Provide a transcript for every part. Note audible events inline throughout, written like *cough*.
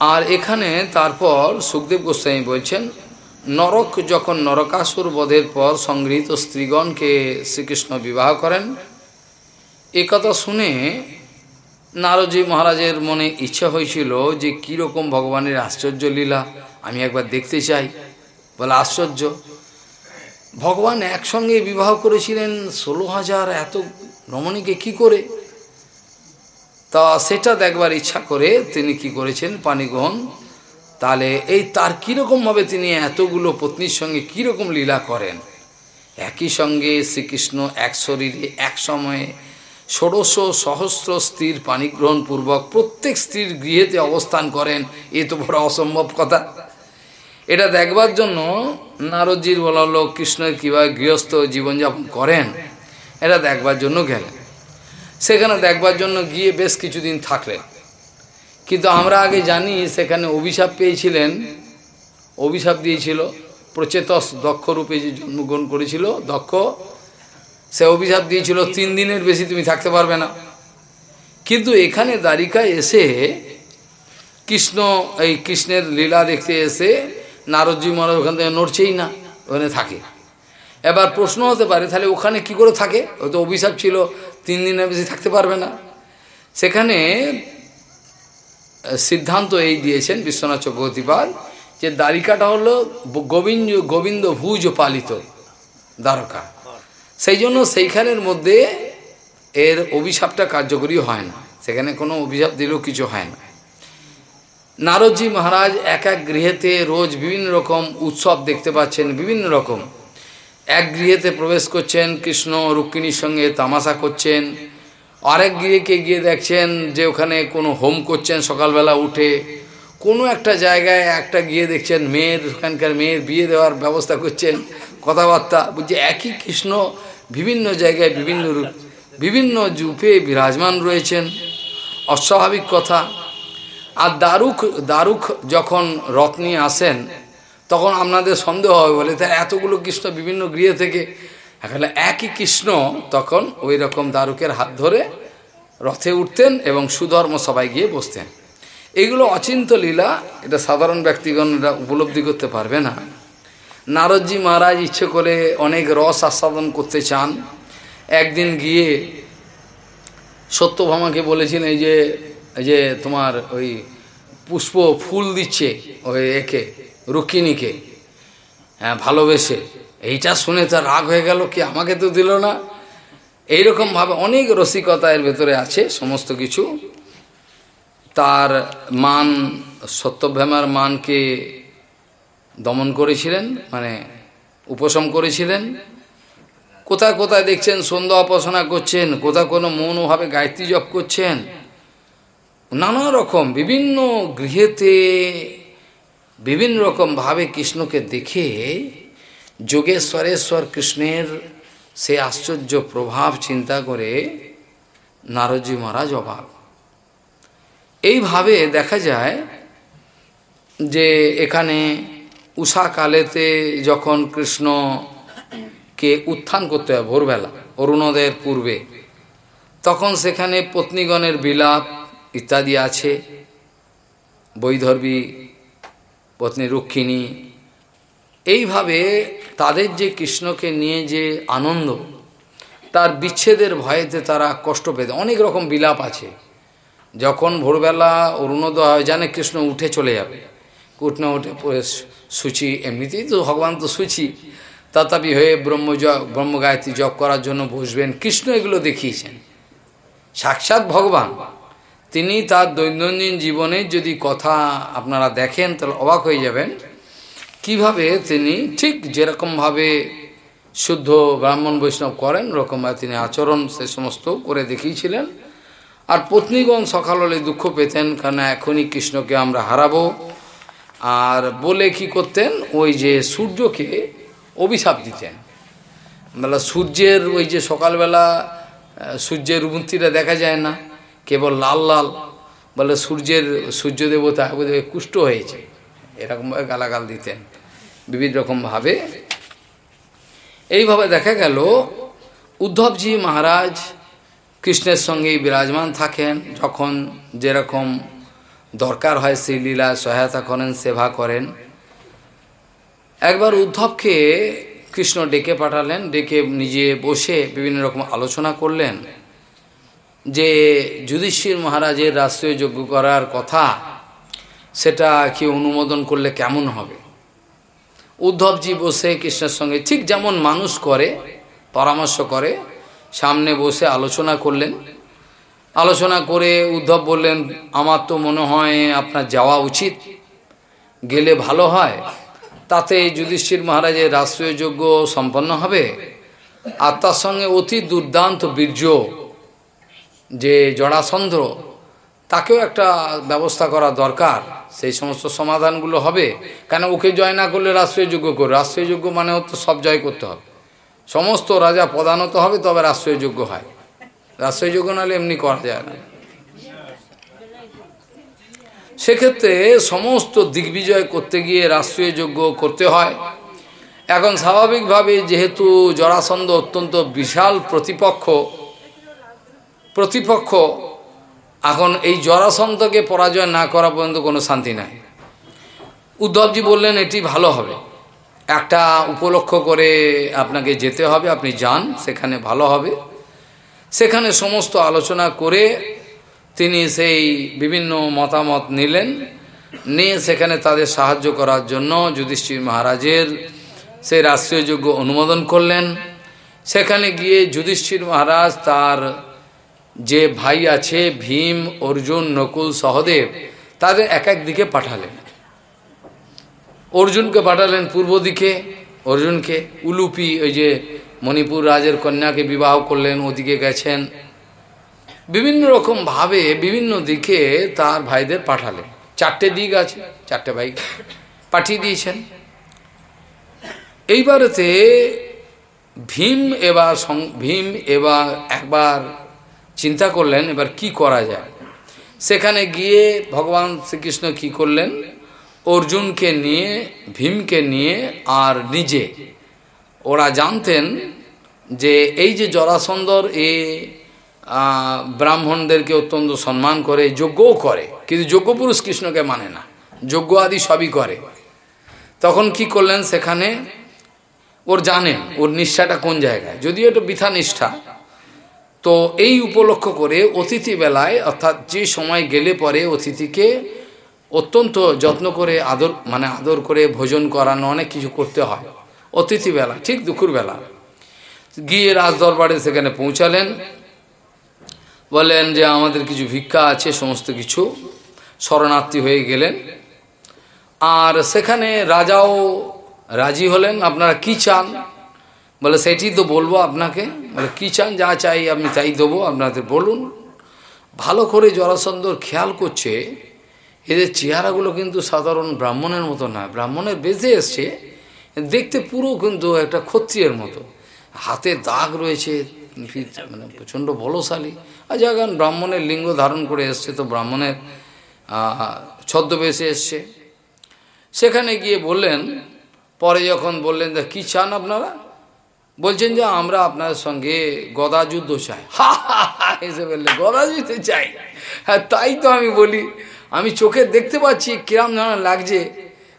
আর এখানে তারপর সুখদেব গোস্বামী বলছেন, নরক যখন নরকাসুর বধের পর সংগৃহীত স্ত্রীগণকে শ্রীকৃষ্ণ বিবাহ করেন। এ কথা শুনে নারদজি মহারাজের মনে ইচ্ছা হয়েছিল যে কীরকম ভগবানের আশ্চর্য লীলা, আমি একবার দেখতে চাই। বলে, আশ্চর্য। ভগবান একসঙ্গে বিবাহ করেছিলেন ষোলো হাজার এত রমণীকে কি করে? তা সেটা দেখবার ইচ্ছা করে তিনি কি করেছেন, পানি গ্রহণ। তাহলে এই তার কীরকমভাবে তিনি এতগুলো পত্নীর সঙ্গে কীরকম লীলা করেন? একই সঙ্গে শ্রীকৃষ্ণ এক শরীরে এক সময়ে ষোড়শ সহস্র স্ত্রীর পানিগ্রহণ পূর্বক প্রত্যেক স্ত্রীর গৃহেতে অবস্থান করেন। এ তো বড় অসম্ভব কথা। এটা দেখবার জন্য নারদজির বলা হলো কৃষ্ণের কীভাবে গৃহস্থ জীবনযাপন করেন। এটা দেখবার জন্য গেলেন। সেখানে দেখবার জন্য গিয়ে বেশ কিছুদিন থাকলেন। কিন্তু আমরা আগে জানি সেখানে অভিশাপ পেয়েছিলেন। অভিশাপ দিয়েছিল, প্রচেতস দক্ষ রূপে যে জন্মগ্রহণ করেছিল, দক্ষ, সে অভিশাপ দিয়েছিল, তিন দিনের বেশি তুমি থাকতে পারবে না। কিন্তু এখানে দ্বারিকায় এসে, কৃষ্ণ, এই কৃষ্ণের লীলা দেখতে এসে, নারদজি মহারাজ ওখান থেকে নড়ছেই না, ওখানে থাকে। এবার প্রশ্ন হতে পারে, তাহলে ওখানে কি করে থাকে? ও তো অভিশাপ ছিল তিন দিনের বেশি থাকতে পারবে না। সেখানে সিদ্ধান্ত এই দিয়েছেন বিশ্বনাথ চক্রবর্তীপাল যে দ্বারিকাটা হলো গোবিন্দ গোবিন্দ ভুজ পালিত দ্বারকা। সেই জন্য সেইখানের মধ্যে এর অভিশাপটা কার্যকরী হয় না। সেখানে কোনো অভিশাপ দিলেও কিছু হয় না। নারদজি মহারাজ এক এক গৃহেতে রোজ বিভিন্ন রকম উৎসব দেখতে পাচ্ছেন, বিভিন্ন রকম। এক গৃহেতে প্রবেশ করছেন, কৃষ্ণ রুক্মিণীর সঙ্গে তামাশা করছেন। আরেক গৃহকে গিয়ে দেখছেন যে ওখানে কোনো হোম করছেন সকালবেলা উঠে। কোনো একটা জায়গায় একটা গিয়ে দেখছেন মেয়ের, ওখানকার মেয়ের বিয়ে দেওয়ার ব্যবস্থা করছেন, কথাবার্তা। বুঝছে, একই কৃষ্ণ বিভিন্ন জায়গায়, বিভিন্ন রূপ, বিভিন্ন রূপে বিরাজমান রয়েছেন। অস্বাভাবিক কথা। আর দারুক দারুক যখন রথ নিয়ে আসেন তখন আপনাদের সন্দেহ হবে বলে তাই এতগুলো কৃষ্ণ বিভিন্ন গৃহে থেকে এখানে একই কৃষ্ণ তখন ওই রকম দারুকের হাত ধরে রথে উঠতেন এবং সুধর্ম সবাই গিয়ে বসতেন। এগুলো অচিন্ত লীলা, এটা সাধারণ ব্যক্তিগণ এটা উপলব্ধি করতে পারবে না। নারদজি মহারাজ ইচ্ছে করে অনেক রস আস্বাদন করতে চান। একদিন গিয়ে সত্যভামাকে বলেছেন, এই যে এই যে তোমার ওই পুষ্প ফুল দিচ্ছে ওই একে রুক্মিণীকে। হ্যাঁ ভালোবেসে। এইটা শুনে তার রাগ হয়ে গেল, কি আমাকে তো দিল না? এইরকমভাবে অনেক রসিকতা এর ভেতরে আছে, সমস্ত কিছু। তার মান সত্যভ্যামার মানকে দমন করেছিলেন মানে উপশম করেছিলেন। কোথায় কোথায় দেখছেন, সন্ধ্যা উপাসনা করছেন কোথায় কোনো মৌনভাবে গায়ত্রী জপ করছেন। নানা রকম, বিভিন্ন গৃহেতে বিভিন্ন রকমভাবে কৃষ্ণকে দেখে যোগেশ্বরেশ্বর কৃষ্ণের সে আশ্চর্য প্রভাব চিন্তা করে নারদজি মহারাজ অভাব এইভাবে দেখা যায় যে এখানে উষাকালেতে যখন কৃষ্ণকে উত্থান করতে হয় ভোরবেলা, অরুণোদয়ের পূর্বে, তখন সেখানে পত্নীগণের বিলাপ ইত্যাদি আছে। বৈধর্বী পত্নী রক্ষিণী। এইভাবে তাদের যে কৃষ্ণকে নিয়ে যে আনন্দ, তার বিচ্ছেদের ভয়েতে তারা কষ্ট পেতে অনেক রকম বিলাপ আছে। যখন ভোরবেলা অরুণোদয় হয়, জানে কৃষ্ণ উঠে চলে যাবে। উঠনে উঠে সূচি এমনিতেই তো ভগবান তো সূচি তথাপি হয়ে ব্রহ্ম ব্রহ্ম গায়ত্রী জপ করার জন্য বসবেন। কৃষ্ণ এগুলো দেখিয়েছেন। সাক্ষাৎ ভগবান। তিনি তার দৈনন্দিন জীবনের যদি কথা আপনারা দেখেন, তাহলে অবাক হয়ে যাবেন কীভাবে তিনি ঠিক যেরকমভাবে শুদ্ধ ব্রাহ্মণ বৈষ্ণব করেন, ওরকমভাবে তিনি আচরণ সে সমস্ত করে দেখিয়েছিলেন। আর পত্নীগণ সকাল হলে দুঃখ পেতেন কারণ এখনই কৃষ্ণকে আমরা হারাবো? আর বলে কি করতেন, ওই যে সূর্যকে অভিশাপ দিতেন। বেলা, সূর্যের ওই যে সকালবেলা সূর্যের উন্নতিটা দেখা যায় না। কেবল লাল লাল বলে সূর্যের সূর্য দেবতা বোধহয় হয়েছে। এরকমভাবে গালাগাল দিতেন। বিভিন্ন রকমভাবে এইভাবে দেখা গেল, উদ্ধবজি মহারাজ কৃষ্ণের সঙ্গেই বিরাজমান থাকেন। যখন যেরকম দরকার হয় লীলায় সহায়তা করেন, সেবা করেন। একবার উদ্ধবকে কৃষ্ণ ডেকে পাঠালেন। ডেকে নিজে বসে বিভিন্ন রকম আলোচনা করলেন। যে যুধিষ্ঠির মহারাজের রাষ্ট্রীয় যজ্ঞ করার কথা, সেটা কি অনুমোদন করলে কেমন হবে? উদ্ধবজি বসে কৃষ্ণের সঙ্গে ঠিক যেমন মানুষ করে, পরামর্শ করে, সামনে বসে আলোচনা করলেন। আলোচনা করে উদ্ধব বললেন, আমার তো মনে হয় আপনার যাওয়া উচিত। গেলে ভালো হয়। তাতে যুধিষ্ঠির মহারাজের রাষ্ট্রীয় যজ্ঞ সম্পন্ন হবে। আর তার সঙ্গে অতি দুর্দান্ত বীর্য যে জড়াসন্ধ্র তাকেও একটা ব্যবস্থা করা দরকার। সেই সমস্ত সমাধানগুলো হবে। কেন ওকে জয় না করলে রাষ্ট্রীয় যোগ্য করে রাষ্ট্রীয় যোগ্য মানে হতো সব জয় করতে হবে। সমস্ত রাজা প্রধানত হবে, তবে রাষ্ট্রীয় যোগ্য হয়। রাষ্ট্রীয় যোগ্য নাহলে এমনি করা যায় না। সেক্ষেত্রে সমস্ত দিগ্বিজয় করতে গিয়ে রাষ্ট্রীয় যোগ্য করতে হয়। এখন স্বাভাবিকভাবে যেহেতু জরাসন্ধ অত্যন্ত বিশাল প্রতিপক্ষ প্রতিপক্ষ, এখন এই জরাসন্তকে পরাজয় না করা পর্যন্ত কোনো শান্তি নাই। উদ্ধবজি বললেন, এটি ভালো হবে। একটা উপলক্ষ করে আপনাকে যেতে হবে, আপনি যান, সেখানে ভালো হবে। সেখানে সমস্ত আলোচনা করে তিনি সেই বিভিন্ন মতামত নিলেন। নিয়ে সেখানে তাদের সাহায্য করার জন্য যুধিষ্ঠির মহারাজের সেই রাষ্ট্রীয় যোগ্য অনুমোদন করলেন। সেখানে গিয়ে যুধিষ্ঠির মহারাজ তার যে ভাই আছে ভীম, অর্জুন, নকুল, সহদেব, তাদের এক এক দিকে পাঠালেন। অর্জুনকে পাঠালেন পূর্ব দিকে, অর্জুনকে উলুপি, ওই যে মণিপুর রাজের কন্যাকে বিবাহ করলেন, ওদিকে গেছেন। বিভিন্ন রকম ভাবে বিভিন্ন দিকে তার ভাইদের পাঠালেন। চারটে দিক আছে, চারটে ভাই পাঠিয়ে দিয়েছেন। এইবারেতে ভীম এবার ভীম এবার একবার চিন্তা করলেন, এবার কি করা যায়? সেখানে গিয়ে ভগবান শ্রীকৃষ্ণ কি করলেন? অর্জুনকে নিয়ে, ভীমকে নিয়ে, আর নিজে। ওরা জানতেন যে এই যে জরাসন্দর এ ব্রাহ্মণদেরকে অত্যন্ত সম্মান করে, যজ্ঞও করে। কিন্তু যজ্ঞ পুরুষ কৃষ্ণকে মানে না। যজ্ঞ আদি সবই করে। তখন কি করলেন সেখানে? ওর জানেন, ওর নিষ্ঠাটা কোন জায়গায়? যদিও এটা বৃথা নিষ্ঠা তো এই উপলক্ষ করে অতিথি বেলায়, অর্থাৎ যে সময় গেলে পরে অতিথিকে অত্যন্ত যত্ন করে আদর মানে আদর করে ভোজন করানো, অনেক কিছু করতে হয় অতিথি বেলা, ঠিক দুপুর বেলা। গিয়ে রাজ দরবারে সেখানে পৌঁছালেন। বলেন যে আমাদের কিছু ভিক্ষা আছে, সমস্ত কিছু। শরণার্থী হয়ে গেলেন। আর সেখানে রাজাও রাজি হলেন। আপনারা কি চান? বলে, সেটি তো বলব আপনাকে। বলে, কী চান? যা চাই আমি তাই দেবো। আপনাদের বলুন। ভালো করে জরাসন্দর খেয়াল করছে, এদের চেহারাগুলো কিন্তু সাধারণ ব্রাহ্মণের মতো নয় ব্রাহ্মণের বেঁচে এসছে, দেখতে পুরো কিন্তু একটা ক্ষত্রিয়ের মতো। হাতে দাগ রয়েছে মানে প্রচণ্ড বলশালী। আর যখন ব্রাহ্মণের লিঙ্গ ধারণ করে এসছে তো ব্রাহ্মণের ছদ্মবেশে এসছে। সেখানে গিয়ে বললেন, পরে যখন বললেন যে কী চান আপনারা? বলছেন যে আমরা আপনার সঙ্গে গদা যুদ্ধ চাই। হা হা এসে বললে, গদা যুদ্ধ চাই? হ্যাঁ তাই তো আমি বলি, আমি চোখে দেখতে পাচ্ছি কিরম ধরনের লাগছে,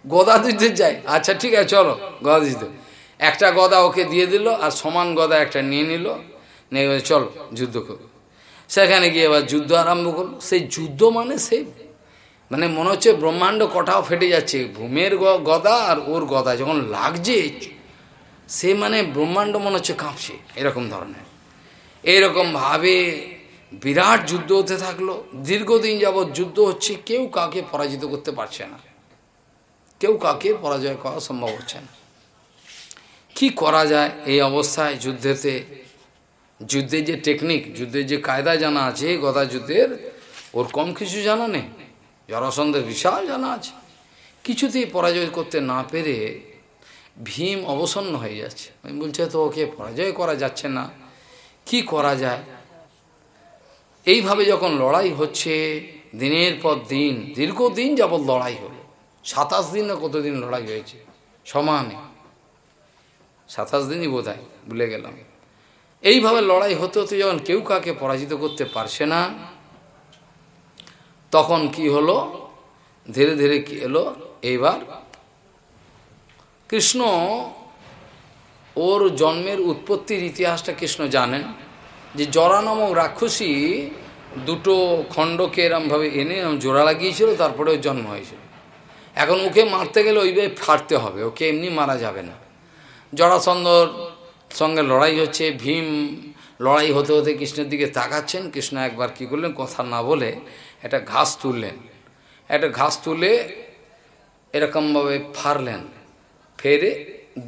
গদা যুদ্ধে চাই। আচ্ছা ঠিক আছে, চলো, গদা যুদ্ধ। একটা গদা ওকে দিয়ে দিল, আর সমান গদা একটা নিয়ে নিল, নিয়ে চলো, যুদ্ধ করো। সেখানে গিয়ে এবার যুদ্ধ আরম্ভ করল। সেই যুদ্ধ মানে সে মানে মনে হচ্ছে ব্রহ্মাণ্ড কটাও ফেটে যাচ্ছে ভূমের গদা আর ওর গদা। যখন লাগছে সে মানে ব্রহ্মাণ্ড মনে হচ্ছে কাঁপছে, এরকম ধরনের। এইরকমভাবে বিরাট যুদ্ধ হতে থাকল। দীর্ঘদিন যাবৎ যুদ্ধ হচ্ছে, কেউ কাকে পরাজিত করতে পারছে না। কেউ কাকে পরাজয় করা সম্ভব হচ্ছে না। কি করা যায় এই অবস্থায় যুদ্ধেতে? যুদ্ধের যে টেকনিক যুদ্ধের যে কায়দা জানা আছে গদা যুদ্ধের ওর কম কিছু জানা নেই। জরাসন্ধের বিশাল জানা আছে। কিছুতেই পরাজয় করতে না পেরে ভীম অবসন্ন হয়ে যাচ্ছে। আমি বলছে তো ওকে পরাজয় করা যাচ্ছে না। কি করা যায়? এইভাবে যখন লড়াই হচ্ছে, দিনের পর দিন, দীর্ঘদিন যাবৎ লড়াই হলো। সাতাশ দিন না কতদিন লড়াই হয়েছে? সমানে। সাতাশ দিনই বোধ ভুলে গেলাম। এইভাবে লড়াই হতে হতে যখন কেউ কাকে পরাজিত করতে পারছে না, তখন কি হলো? ধীরে ধীরে কি এলো এইবার কৃষ্ণ ওর জন্মের উৎপত্তির ইতিহাসটা কৃষ্ণ জানেন, যে জরা নামক রাক্ষসী দুটো খণ্ডকে এরমভাবে এনে জোড়া লাগিয়েছিল, তারপরে ওর জন্ম হয়েছিল। এখন ওকে মারতে গেলে ওইভাবে ফাটতে হবে, ওকে এমনি মারা যাবে না। জরাসন্ধর সঙ্গে লড়াই হচ্ছে, ভীম লড়াই হতে হতে কৃষ্ণের দিকে তাকাচ্ছেন, কৃষ্ণ একবার কি করলেন, কথা না বলে একটা ঘাস তুললেন। একটা ঘাস তুলে এরকমভাবে ফারলেন ফেরে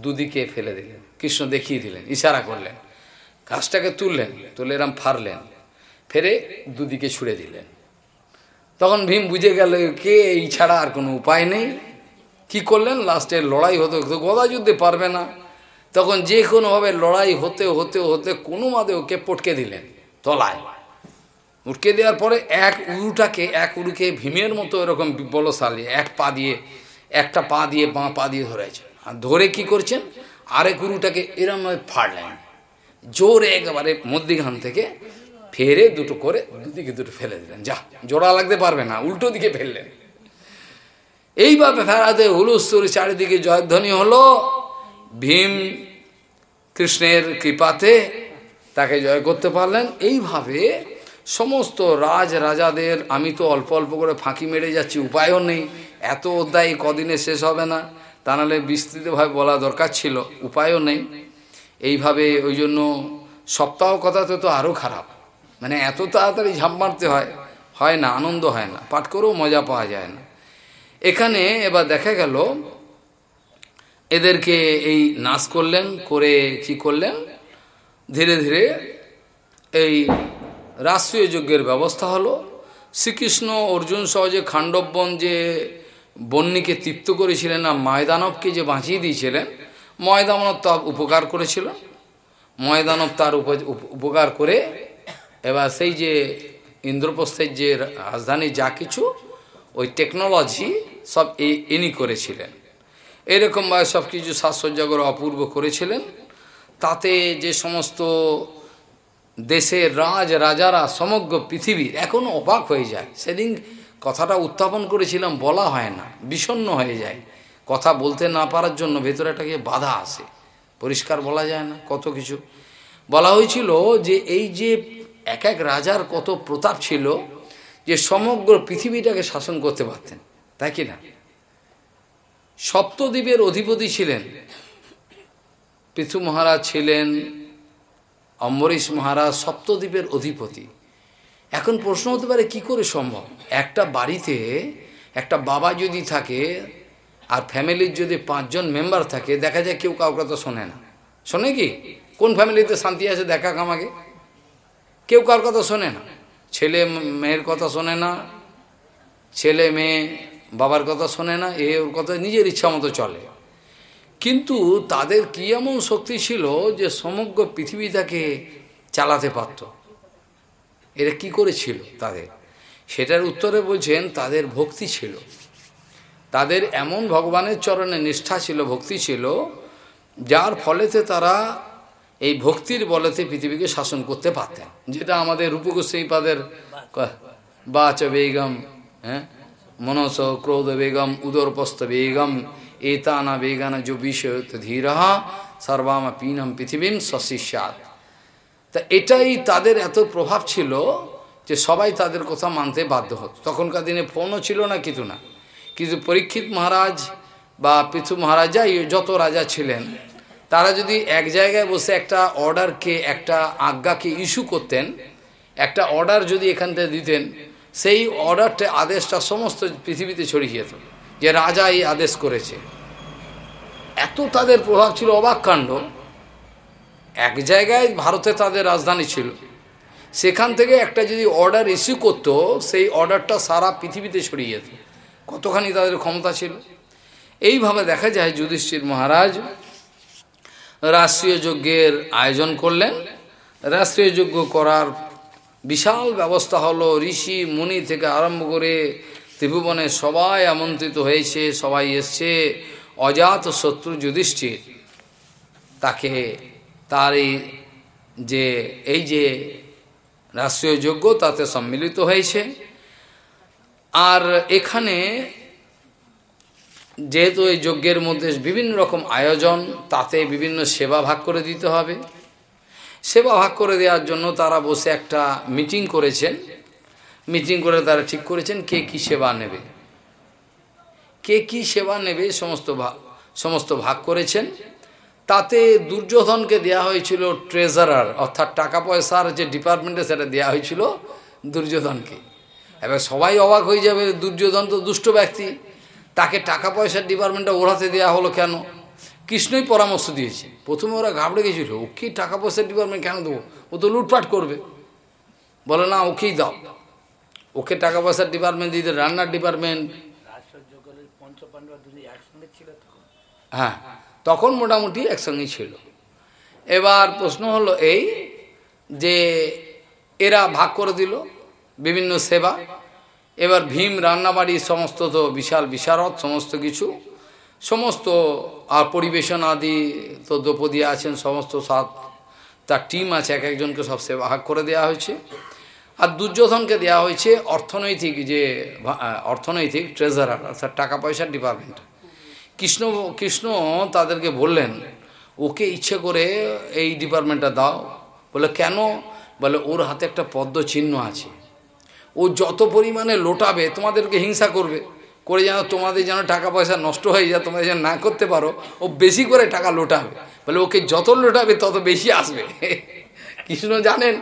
দুদিকে ফেলে দিলেন। কৃষ্ণ দেখিয়ে দিলেন, ইশারা করলেন। ঘাসটাকে তুললেন, তুলে এরম ফারলেন ফেরে দুদিকে ছুড়ে দিলেন। তখন ভীম বুঝে গেল, কে এই ছাড়া আর কোনো উপায় নেই। কি করলেন? লাস্টে লড়াই হতে হতে গদা যুদ্ধে পারবে না। তখন যে কোনোভাবে লড়াই হতে হতে হতে কোনো মাদে ওকে পটকে দিলেন তলায়। উটকে দেওয়ার পরে এক উরুটাকে, এক উরুকে ভীমের মতো এরকম বলশালী, এক পা দিয়ে, একটা পা দিয়ে, বাঁ পা দিয়ে ধরেছেন আর ধরে কি করছেন? আরেক গুরুটাকে এরম ফাড়লেন। জোরে একেবারে মধ্যিখান থেকে ফেরে দুটো করে দুদিকে দুটো ফেলে দিলেন। যা, জোড়া লাগতে পারবে না, উল্টো দিকে ফেললেন। এইভাবে ফেরাতে হুলুস্তুর চারিদিকে জয়ধ্বনি হলো। ভীম কৃষ্ণের কৃপাতে তাকে জয় করতে পারলেন। এইভাবে সমস্ত রাজ রাজাদের, আমি তো অল্প অল্প করে ফাঁকি মেরে যাচ্ছি, উপায়ও নেই। এত অধ্যায় কদিনে শেষ হবে না। তা নাহলে বিস্তৃতভাবে বলা দরকার ছিল, উপায়ও নেই। এইভাবে ওই জন্য সপ্তাহ কথাতে তো আরও খারাপ। মানে এত তাড়াতাড়ি ঝাঁপ মারতে হয় হয় না, আনন্দ হয় না, পাঠ করেও মজা পাওয়া যায় না। এখানে এবার দেখা গেল, এদেরকে এই নাচ করলেন, করে কি করলেন? ধীরে ধীরে এই রাষ্ট্রীয় যজ্ঞের ব্যবস্থা হলো। শ্রীকৃষ্ণ অর্জুন সহজে খাণ্ডববন যে বন্যীকে তৃপ্ত করেছিলেন আর ময়দানবকে যে বাঁচিয়ে দিয়েছিলেন ময়দানব তার উপকার করেছিল। ময়দানব তার উপকার করে এবার সেই যে ইন্দ্রপ্রস্থের যে রাজধানী যা কিছু, ওই টেকনোলজি সব ইনি করেছিলেন। এরকমভাবে সব কিছু সাজসজ্জা করে অপূর্ব করেছিলেন। তাতে যে সমস্ত দেশের রাজ রাজারা, সমগ্র পৃথিবীর এখনও অবাক হয়ে যায়। সেদিন কথাটা উত্থাপন করেছিলাম বলা হয় না বিষণ্ন হয়ে যায়। কথা বলতে না পারার জন্য ভেতরে ভেতরেটাকে বাধা আসে। পরিষ্কার বলা যায় না, কত কিছু। বলা হয়েছিল যে এই যে এক এক রাজার কত প্রতাপ ছিল, যে সমগ্র পৃথিবীটাকে শাসন করতে পারতেন, তাই কি না? সপ্তদ্বীপের অধিপতি ছিলেন পৃথু মহারাজ ছিলেন, অম্বরীশ মহারাজ সপ্তদ্বীপের অধিপতি। এখন প্রশ্ন হতে পারে, কি করে সম্ভব? একটা বাড়িতে একটা বাবা যদি থাকে আর ফ্যামিলির যদি পাঁচজন মেম্বার থাকে, দেখা যায় কেউ কাউকে তো শোনে না। শোনে কি? কোন ফ্যামিলিতে শান্তি আছে দেখা আমাকে কেউ কার কথা শোনে না। ছেলে মেয়ের কথা শোনে না, ছেলে মেয়ে বাবার কথা শোনে না, এ ওর কথা নিজের ইচ্ছা মতো চলে। কিন্তু তাদের কি এমন শক্তি ছিল যে সমগ্র পৃথিবীটাকে চালাতে পারত? এরা কি করেছিল তাদের? সেটার উত্তরে বলছেন, তাদের ভক্তি ছিল। তাদের এমন ভগবানের চরণে নিষ্ঠা ছিল, ভক্তি ছিল, যার ফলেতে তারা এই ভক্তির বলেতে পৃথিবীকে শাসন করতে পারতেন। যেটা আমাদের রূপগোস্বীপাদের বাচ বেগম হ্যাঁ? মনস ক্রোধ বেগম, উদরপস্ত বেগম, এতানা বেগানা जो বিষয় ধীরা সর্বামা পিনম পৃথিবীম সশিষ্যাত। তা এটাই তাদের এত প্রভাব ছিল যে সবাই তাদের কথা মানতে বাধ্য হতো। তখনকার দিনে ফোনও ছিল না, কিছু না। কিন্তু পরীক্ষিত মহারাজ বা পৃথু মহারাজ, যাই যত রাজা ছিলেন, তারা যদি এক জায়গায় বসে একটা অর্ডারকে, একটা আজ্ঞাকে ইস্যু করতেন, একটা অর্ডার যদি এখান থেকে দিতেন, সেই অর্ডারটা আদেশটা সমস্ত পৃথিবীতে ছড়িয়ে যেত যে রাজা এই আদেশ করেছে। এত তাদের প্রভাব ছিল অবাক কাণ্ড। এক জায়গায় ভারতে তাদের রাজধানী ছিল। সেখান থেকে একটা যদি অর্ডার ইস্যু করত, সেই অর্ডারটা সারা পৃথিবীতে ছড়িয়ে যেত। কতখানি তাদের ক্ষমতা ছিল? এইভাবে দেখা যায় যুধিষ্ঠির মহারাজ রাষ্ট্রীয় যজ্ঞের আয়োজন করলেন। রাষ্ট্রীয় যজ্ঞ করার বিশাল ব্যবস্থা হলো, ঋষি, মুনি থেকে আরম্ভ করে ত্রিভুবনে সবাই আমন্ত্রিত হয়েছে, সবাই এসছে। অজাত শত্রু যুধিষ্ঠির, তাকে তার এই যে এই যে রাষ্ট্রীয় যজ্ঞ তাতে সম্মিলিত হয়েছে। আর এখানে যেহেতু এই যজ্ঞের মধ্যে বিভিন্ন রকম আয়োজন, তাতে বিভিন্ন সেবা ভাগ করে দিতে হবে। সেবা ভাগ করে দেওয়ার জন্য তারা বসে একটা মিটিং করেছেন। মিটিং করে তারা ঠিক করেছেন কে কি সেবা নেবে। কে কি সেবা নেবে, সমস্ত ভাগ সমস্ত ভাগ করেছেন। তাতে দুর্যোধনকে দেয়া হয়েছিল ট্রেজারার অর্থাৎ টাকা পয়সার যে ডিপার্টমেন্টে সেটা দেওয়া হয়েছিল দুর্যোধনকে। এবার সবাই অবাক হয়ে যাবে দুর্যোধন তো দুষ্ট ব্যক্তি। তাকে টাকা পয়সার ডিপার্টমেন্টটা ওড়াতে দেওয়া হলো কেন? কৃষ্ণই পরামর্শ দিয়েছে। প্রথমে ওরা ঘাবড়ে গেছিল ও কি টাকা পয়সার ডিপার্টমেন্ট কেন দেবো? ও তো লুটপাট করবে। বলে না ওকেই দাও। ওকে টাকা পয়সার ডিপার্টমেন্ট দিতে রান্নার ডিপার্টমেন্ট হ্যাঁ। তখন মোটামুটি একসঙ্গে ছিল। এবার প্রশ্ন হলো এই যে এরা ভাগ করে দিল বিভিন্ন সেবা, এবার ভীম, রান্নাবাড়ি, সমস্ত তো বিশাল বিশারদ, সমস্ত কিছু, সমস্ত আর পরিবেশন আদি তো দ্রৌপদী আছেন, সমস্ত সাত, তার টিম আছে, এক একজনকে সব সেবা ভাগ করে দেওয়া হয়েছে। আর দুর্যোধনকে দেওয়া হয়েছে অর্থনৈতিক যে অর্থনৈতিক ট্রেজারার অর্থাৎ টাকা পয়সার ডিপার্টমেন্ট কৃষ্ণ কৃষ্ণ তাদেরকে বললেন, ওকে ইচ্ছে করে এই ডিপার্টমেন্টটা দাও। বলে, কেন? বলে, ওর হাতে একটা পদ্ম চিহ্ন আছে। ও যত পরিমাণে লোটাবে, তোমাদেরকে হিংসা করবে। করে যেন তোমাদের যেন টাকা পয়সা নষ্ট হয়ে যায়, তোমরা যেন না করতে পারো, ও বেশি করে টাকা লোটাবে। বলে, ওকে যত লোটাবে, তত বেশি আসবে। *laughs* কৃষ্ণ জানেন?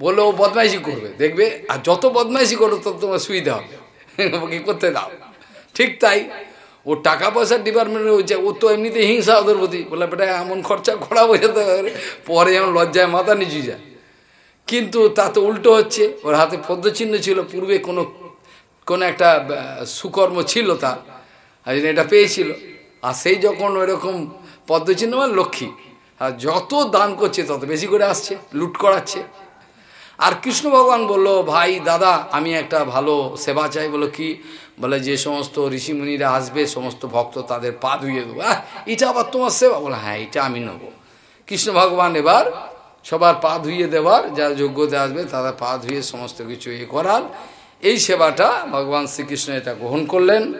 বলে, ও বদমাইশি করবে, দেখবে? আর যত বদমাইশি করো, তত তোমার সুবিধা হবে। *laughs* ওকে করতে দাও। ঠিক তাই। ও টাকা পয়সার ডিপার্টমেন্টে হচ্ছে ও তো এমনিতে হিংসা ওদের প্রতি। বলে বেটা, এমন খরচা করাবো যেতে পরে যেমন লজ্জায় মাথা নিচু যায়। কিন্তু তা তো উল্টো হচ্ছে, ওর হাতে পদ্মচিহ্ন ছিল, পূর্বে কোনো কোনো একটা সুকর্ম ছিল তার এটা পেয়েছিল। আর সেই যখন ওইরকম পদ্মচিহ্ন মানে লক্ষ্মী। আর যত দান করছে, তত বেশি করে আসছে, লুট করাচ্ছে। আর কৃষ্ণ ভগবান বলল, ভাই, দাদা, আমি একটা ভালো সেবা চাই। বলো কি? বলে যে সমস্ত ঋষিমুনিরা আসবে, সমস্ত ভক্ত তাদের পা ধুয়ে দেবো। হ্যাঁ এটা আবার তোমার সেবা? বলে হ্যাঁ এটা আমি নেব। কৃষ্ণ ভগবান এবার সবার পা ধুইয়ে দেওয়ার যারা যোগ্যতে আসবে তাদের পা ধুয়ে সমস্ত কিছু ইয়ে করার। এই সেবাটা ভগবান শ্রীকৃষ্ণ এটা গ্রহণ করলেন।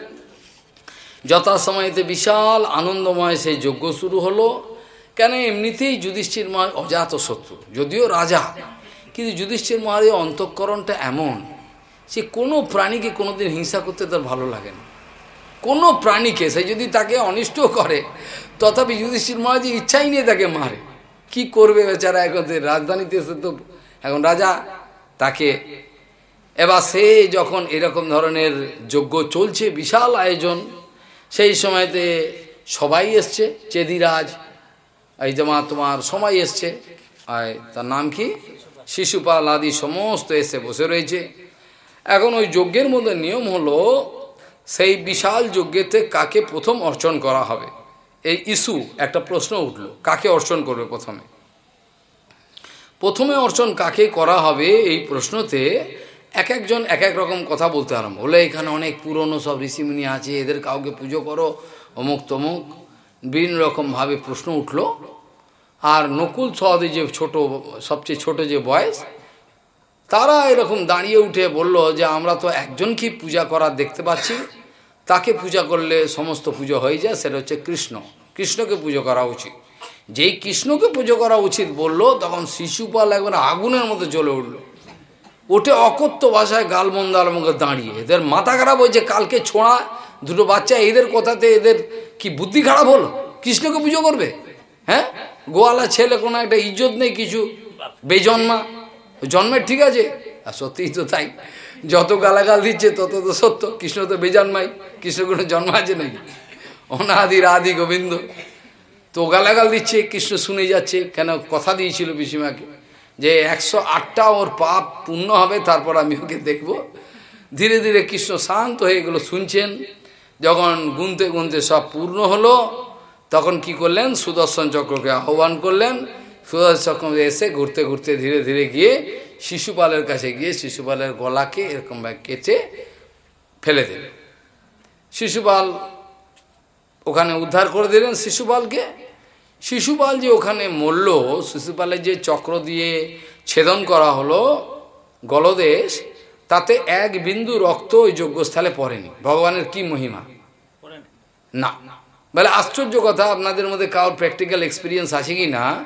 যথাসময়তে বিশাল আনন্দময় সেই যজ্ঞ শুরু হলো। কেন এমনিতেই যুধিষ্ঠির মা অজাত শত্রু, যদিও রাজা। কিন্তু যুধিষ্ঠির মহারাজের অন্তঃকরণটা এমন সে কোনো প্রাণীকে কোনোদিন হিংসা করতে তার ভালো লাগে না। কোনো প্রাণীকে, সে যদি তাকে অনিষ্ট করে, তথাপি যুধিষ্ঠির মহারাজের ইচ্ছাই নিয়ে তাকে মারে। কি করবে বেচারা এখন? রাজধানীতে এসে তো এখন রাজা তাকে এবার সে যখন এরকম ধরনের যজ্ঞ চলছে, বিশাল আয়োজন, সেই সময়তে সবাই এসছে, চেদিরাজ, এই যেমন তোমার সময় এসছে। তার নাম কি? শিশুপাল আদি সমস্ত এসে বসে রয়েছে। এখন ওই যজ্ঞের মধ্যে নিয়ম হলো, সেই বিশাল যজ্ঞেতে কাকে প্রথম অর্চন করা হবে? এই ইস্যু একটা প্রশ্ন উঠল, কাকে অর্চন করবে প্রথমে? প্রথমে অর্চন কাকে করা হবে এই প্রশ্নতে এক একজন এক এক রকম কথা বলতে আরম্ভ বলে এখানে অনেক পুরনো সব ঋষিমুনি আছে, এদের কাউকে পুজো করো। অমুক তমুক বিভিন্ন রকমভাবে প্রশ্ন উঠল। আর নকুল সহদে যে ছোট, সবচেয়ে ছোট যে বয়স তারা এরকম দাঁড়িয়ে উঠে বলল যে, আমরা তো একজনকে পূজা করা দেখতে পাচ্ছি। তাকে পূজা করলে সমস্ত পুজো হয়ে যায়, সেটা হচ্ছে কৃষ্ণ। কৃষ্ণকে পুজো করা উচিত। যেই কৃষ্ণকে পুজো করা উচিত বলল, তখন শিশুপাল একবার আগুনের মতো জ্বলে উঠল। ওটে অকথ্য ভাষায় গালমন্দার মুখে দাঁড়িয়ে। এদের মাথা খারাপ হয়েছে, কালকে ছোঁড়া দুটো বাচ্চা, এদের কথাতে এদের কি বুদ্ধি খারাপ হলো? কৃষ্ণকে পুজো করবে? হ্যাঁ? গোয়ালা ছেলে কোনো একটা ইজ্জত নেই কিছু, বেজন্মা। জন্মের ঠিক আছে। আর সত্যিই তো তাই। যত গালাগাল দিচ্ছে, তত তো সত্য। কৃষ্ণ তো বেজন্মাই কৃষ্ণ কোনো জন্ম আছে নাকি? অনাদি রাধি গোবিন্দ। তো গালাগাল দিচ্ছে, কৃষ্ণ শুনে যাচ্ছে। কেন কথা দিয়েছিল পিসিমাকে যে একশো আটটা ওর পাপ পূর্ণ হবে, তারপর আমি ওকে দেখব। ধীরে ধীরে কৃষ্ণ শান্ত হয়ে এগুলো শুনছেন। যখন গুনতে গুনতে সব পূর্ণ হলো, তখন কি করলেন? সুদর্শন চক্রকে আহ্বান করলেন। সুদর্শন চক্র এসে ঘুরতে ঘুরতে ধীরে ধীরে গিয়ে শিশুপালের কাছে গিয়ে শিশুপালের গলাকে এরকমভাবে কেচে ফেলে দিলেন। শিশুপাল ওখানে উদ্ধার করে দিলেন শিশুপালকে। শিশুপাল যে ওখানে মরল শিশুপালের যে চক্র দিয়ে ছেদন করা হলো গলদেশ তাতে এক বিন্দু রক্ত ওই যজ্ঞস্থলে পড়েনি। ভগবানের কি মহিমা? না। বলে আশ্চর্য কথা আপনাদের মধ্যে কারোর প্র্যাকটিক্যাল এক্সপিরিয়েন্স আছে কি না?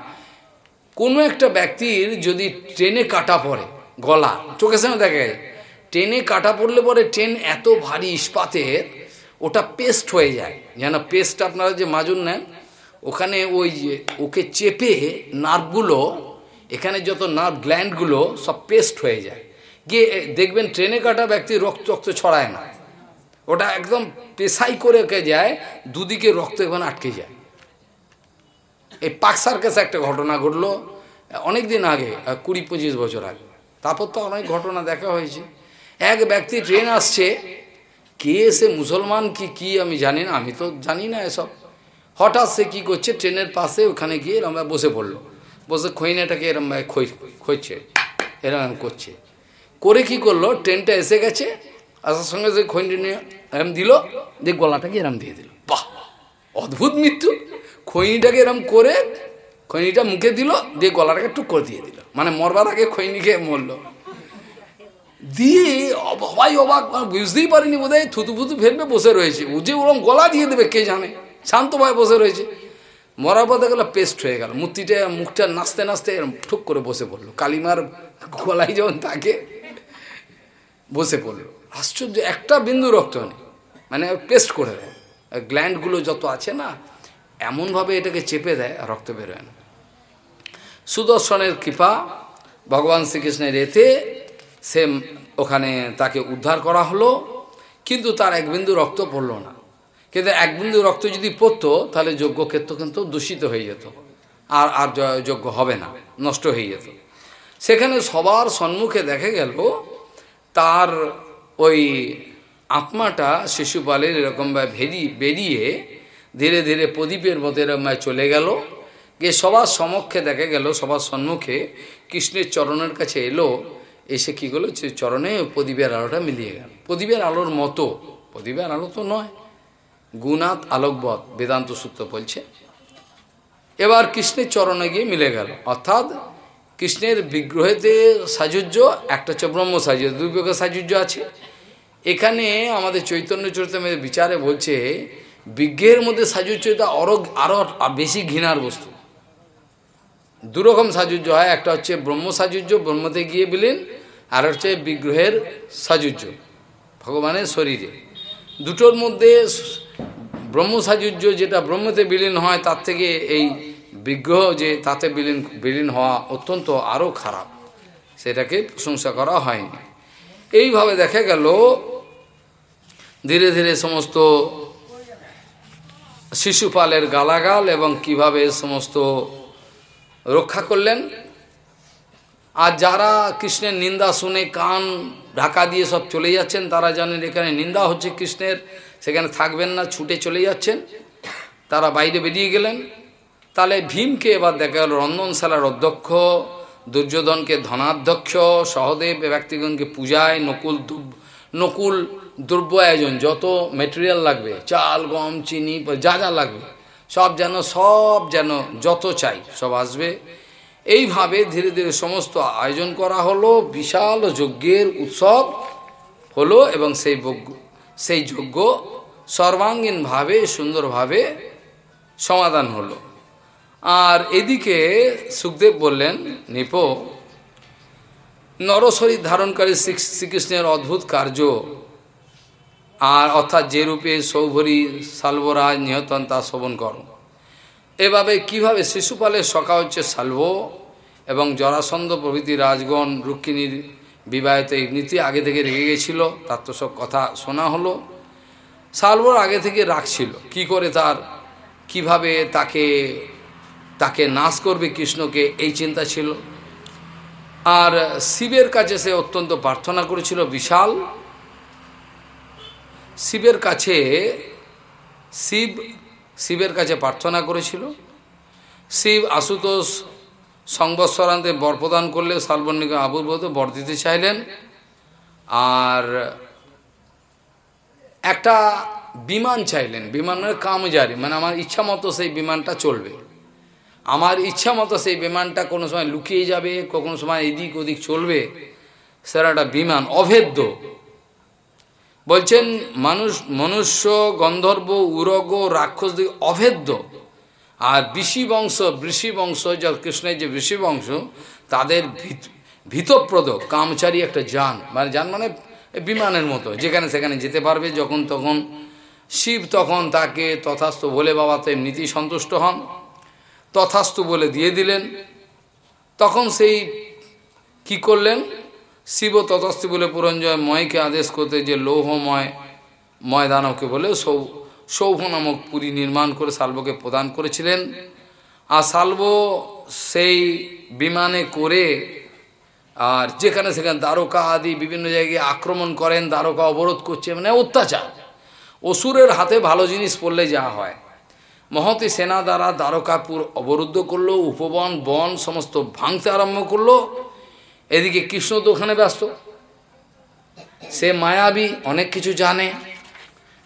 কোনো একটা ব্যক্তির যদি ট্রেনে কাটা পড়ে, গলা, চোখের সামনে দেখা যায়, ট্রেনে কাটা পড়লে পরে ট্রেন এত ভারী ইস্পাতের ওটা পেস্ট হয়ে যায়। যেন পেস্ট আপনারা যে মাজুন নেন, ওখানে ওই যে ওকে চেপে নার্ভগুলো, এখানে যত নার্ভ গ্ল্যান্ডগুলো সব পেস্ট হয়ে যায়। গিয়ে দেখবেন ট্রেনে কাটা ব্যক্তি রক্ত রক্ত ছড়ায় না। ওটা একদম পেশাই করে যায়, দুদিকে রক্ত এখানে আটকে যায়। এই পাক সার্কাসে একটা ঘটনা ঘটলো অনেক দিন আগে, কুড়ি পঁচিশ বছর আগে। তারপর তো অনেক ঘটনা দেখা হয়েছে। এক ব্যক্তি ট্রেন আসছে, কে সে মুসলমান, কি কি আমি জানি না, আমি তো জানি না এসব। হঠাৎ সে কি করছে, ট্রেনের পাশে ওখানে গিয়ে এরম বসে পড়ল। বসে খৈনাটাকে এরম খই, খইছে, এরম করছে। করে কি করল, ট্রেনটা এসে গেছে, আসার সঙ্গে সে খৈনি এরম দিল, দিয়ে গলাটাকে এরম দিয়ে দিল। বাহ, অদ্ভুত মৃত্যু। খৈনিটাকে এরম করে খৈনিটা মুখে দিল, দিয়ে গলাটাকে টুক করে দিয়ে দিল। মানে মরবার আগে খৈনিকে মরলো। দিয়ে সবাই অবাক বুঝতেই পারিনি বোধ হয় থুতু ফুতু ফেলবে, বসে রয়েছে। ও যে ওরম গলা দিয়ে দেবে, কে জানে? শান্তভাবে বসে রয়েছে। মরার পথে গেলো পেস্ট হয়ে গেল। মূর্তিটা, মুখটা নাচতে নাচতে ঠুক করে বসে পড়ল। কালিমার গলায় যেমন তাকে বসে পড়ল। আশ্চর্য, একটা বিন্দু রক্ত নেই। মানে পেস্ট করে দেয়। গ্ল্যান্ডগুলো যত আছে না এমনভাবে এটাকে চেপে দেয়, রক্ত বেরোয় না। সুদর্শনের কৃপা, ভগবান শ্রীকৃষ্ণের এতে সে ওখানে তাকে উদ্ধার করা হলো, কিন্তু তার এক বিন্দু রক্ত পড়ল না। কিন্তু এক বিন্দু রক্ত যদি পড়তো, তাহলে যোগ্য ক্ষেত্র কিন্তু দূষিত হয়ে যেত, আর আর যোগ্য হবে না, নষ্ট হয়ে যেত। সেখানে সবার সম্মুখে দেখে গেল, তার ওই আত্মাটা শিশুপালের এরকমভাবে ভেরি বেরিয়ে ধীরে ধীরে প্রদীপের মতো এরকম চলে গেল। গিয়ে সবার সমক্ষে দেখা গেল, সবার সম্মুখে কৃষ্ণের চরণের কাছে এলো। এসে কী করল? চরণে প্রদীপের আলোটা মিলিয়ে গেল। প্রদীপের আলোর মতো, প্রদীপের আলো তো নয়। গুণাত আলোকবধ বেদান্ত সূত্র বলছে। এবার কৃষ্ণের চরণে গিয়ে মিলে গেল। অর্থাৎ কৃষ্ণের বিগ্রহেতে সাজুজ্য একটা হচ্ছে ব্রহ্ম সাজুজ্য দুই প্রকার সাজুজ্য আছে। এখানে আমাদের চৈতন্য চরিত্রের বিচারে বলছে বিজ্ঞের মধ্যে সাজুজ্যটা আরও আরও বেশি ঘৃণার বস্তু। দুরকম সাজুজ্য হয়, একটা হচ্ছে ব্রহ্ম সাজুজ্য ব্রহ্মতে গিয়ে বিলীন, আর হচ্ছে বিগ্রহের সাজুজ্য ভগবানের শরীরে। দুটোর মধ্যে ব্রহ্ম সাজুজ্য যেটা ব্রহ্মতে বিলীন হয়, তার থেকে এই বিগ্রহ যে তাতে বিলীন বিলীন হওয়া অত্যন্ত আরও খারাপ। সেটাকে প্রশংসা করা হয়নি। এইভাবে দেখা গেল, ধীরে ধীরে সমস্ত শিশুপালের গালাগাল এবং কীভাবে সমস্ত রক্ষা করলেন। আর যারা কৃষ্ণের নিন্দা শুনে কান ঢাকা দিয়ে সব চলে যাচ্ছেন, তারা জানেন এখানে নিন্দা হচ্ছে কৃষ্ণের, সেখানে থাকবেন না, ছুটে চলে যাচ্ছেন। তারা বাইরে বেরিয়ে গেলেন। তাহলে ভীমকে এবার দেখা গেল রন্ধনশালার অধ্যক্ষ, দুর্যোধনকে ধনাধ্যক্ষ, সহদেব ব্যক্তিগণকে পূজায় নকুল নকুল দ্রব্য আয়োজন, যত মেটেরিয়াল লাগবে, চাল, গম, চিনি, যা যা লাগবে, সব যেন সব যেন যত চাই, সব আসবে। এইভাবে ধীরে ধীরে সমস্ত আয়োজন করা হলো, বিশাল যজ্ঞের উৎসব হলো এবং সেই সেই যজ্ঞ সর্বাঙ্গীনভাবে, সুন্দরভাবে সমাধান হলো। আর এদিকে সুখদেব বললেন, নিপ নরশরীর ধারণকারী শ্রীকৃষ্ণের অদ্ভুত কার্য আর অর্থাৎ যে রূপে সৌভরী সালবরাজ নিহতন তা শোভন করো। এভাবে কীভাবে শিশুপালের সখা হচ্ছে সালভ এবং জরাসন্ধ প্রভৃতি রাজগণ রুক্মিণীর বিবাহিত এই নীতি আগে থেকে রেগে গেছিল, তার তো সব কথা শোনা হলো। সালভর আগে থেকে রাখছিল কি করে তার, কীভাবে তাকে তাকে নাশ করবে কৃষ্ণকে, এই চিন্তা ছিল। আর শিবের কাছে সে অত্যন্ত প্রার্থনা করেছিল, বিশাল শিবের কাছে, শিব, শিবের কাছে প্রার্থনা করেছিল। শিব আশুতোষ সংবৎসরান্তে বর প্রদান করলে সালবর্ণিকা আবির্ভূত বর দিতে চাইলেন। আর একটা বিমান চাইলেন বিমানের কামজারি মানে আমার ইচ্ছা মতো সেই বিমানটা চলবে। আমার ইচ্ছা মতো সেই বিমানটা কোনো সময় লুকিয়ে যাবে, কোনো সময় এদিক ওদিক চলবে সেরা একটা বিমান, অভেদ্য। বলছেন, মানুষ, মনুষ্য, গন্ধর্ব, উরগ, রাক্ষস অভেদ্য। আর ঋষি বংশ ঋষি বংশ যা কৃষ্ণের যে ঋষি বংশ, তাদের ভীতপ্রদ, কামচারী একটা যান। মানে যান মানে বিমানের মতো, যেখানে সেখানে যেতে পারবে যখন তখন। শিব তখন তাকে তথাস্থ বলে বাবা তো এমনিতেই সন্তুষ্ট হন। তথাস্থ বলে দিয়ে দিলেন। তখন সেই কি করলেন? শিব তথাস্থ বলে পুরঞ্জয় ময়কে আদেশ করতে যে লৌহময় ময়দানবকে বলে সৌ সৌভ নামক পুরী নির্মাণ করে সালবকে প্রদান করেছিলেন। আর সালব সেই বিমানে করে, আর যেখানে সেখানে দ্বারকা আদি বিভিন্ন জায়গায় আক্রমণ করেন, দ্বারকা অবরোধ করছে মানে অত্যাচার। অসুরের হাতে ভালো জিনিস পড়লে যা হয়। মহতি সেনা দ্বারা দ্বারকাপুর অবরুদ্ধ করল, উপবন, বন সমস্ত ভাঙতে আরম্ভ করল এদিকে কৃষ্ণ তো ওখানে ব্যস্ত। সে মায়াবী অনেক কিছু জানে।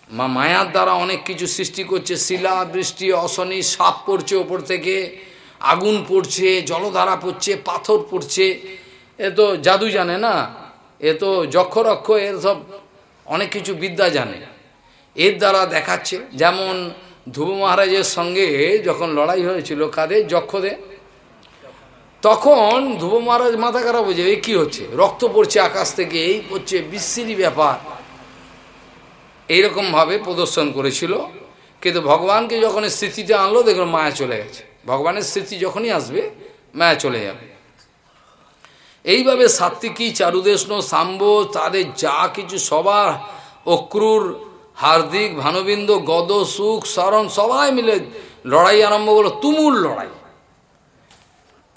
মা মায়ার দ্বারা অনেক কিছু সৃষ্টি করছে। শিলা, বৃষ্টি, অশনি, সাপ পড়ছে ওপর থেকে, আগুন পড়ছে, জলধারা পড়ছে, পাথর পড়ছে। এ তো জাদু জানে না। এ তো যক্ষরক্ষ, এর সব অনেক কিছু বিদ্যা জানে। এর দ্বারা দেখাচ্ছে, যেমন ধ্রুব মহারাজের সঙ্গে যখন লড়াই হয়েছিল কাদের যক্ষদে তখন ধ্রুব মহারাজ মাথা খারাপ হয়ে যাবে কী হচ্ছে? রক্ত পড়ছে আকাশ থেকে, এই পড়ছে বিশ্রী ব্যাপার। এইরকমভাবে প্রদর্শন করেছিল। কিন্তু ভগবানকে যখন স্মৃতিতে আনলো, দেখল মায়া চলে গেছে। ভগবানের স্মৃতি যখনই আসবে, মায়া চলে যাবে। এইভাবে সাত্বিকী চারুদেষ্ণ, সাম্ব, তাদের যা কিছু সবার, অক্রুর, হার্দিক, ভানুবিন্দ, গদ, সুখ শরণ সবাই মিলে লড়াই আরম্ভ করল, তুমুল লড়াই।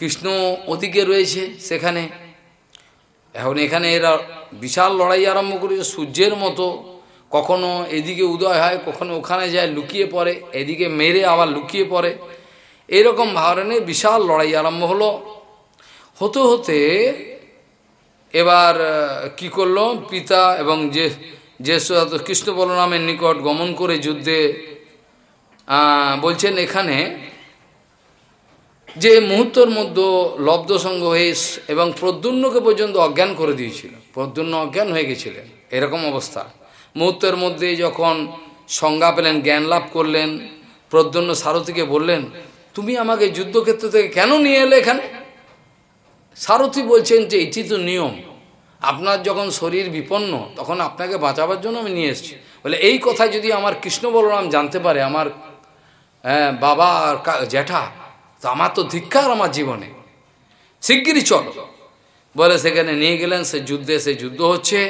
কৃষ্ণ ওদিকে রয়েছে সেখানে। এখন এখানে এরা বিশাল লড়াই আরম্ভ করেছে। সূর্যের মতো কখনো এদিকে উদয় হয়, কখনো ওখানে যায়, লুকিয়ে পড়ে, এদিকে মেরে আবার লুকিয়ে পড়ে। এইরকম ভাবনে বিশাল লড়াই আরম্ভ হলো। হতে হতে এবার কি করল? পিতা এবং যে যে কৃষ্ণ বলরামের নিকট গমন করে যুদ্ধে বলছেন এখানে যে মুহূর্তর মধ্যে লব্ধসঙ্গ হয়ে এবং প্রদ্যুন্নকে পর্যন্ত অজ্ঞান করে দিয়েছিল। প্রদ্যুন্ন অজ্ঞান হয়ে গেছিলেন। এরকম অবস্থা। মুহূর্তের মধ্যে যখন সংজ্ঞা পেলেন, জ্ঞান লাভ করলেন, প্রদ্যুন্ন সারথীকে বললেন, তুমি আমাকে যুদ্ধক্ষেত্র থেকে কেন নিয়ে এলে এখানে? সারথী বলছেন যে, এটি তো নিয়ম। আপনার যখন শরীর বিপন্ন, তখন আপনাকে বাঁচাবার জন্য আমি নিয়ে এসেছি। বলে, এই কথা যদি আমার কৃষ্ণ বলরাম জানতে পারে, আমার বাবা আর জ্যাঠা তো আমার তো ধিক্ষার আমার জীবনে। শিগগিরই চলো। বলে সেখানে নিয়ে গেলেন, সে যুদ্ধে, সে যুদ্ধ হচ্ছে।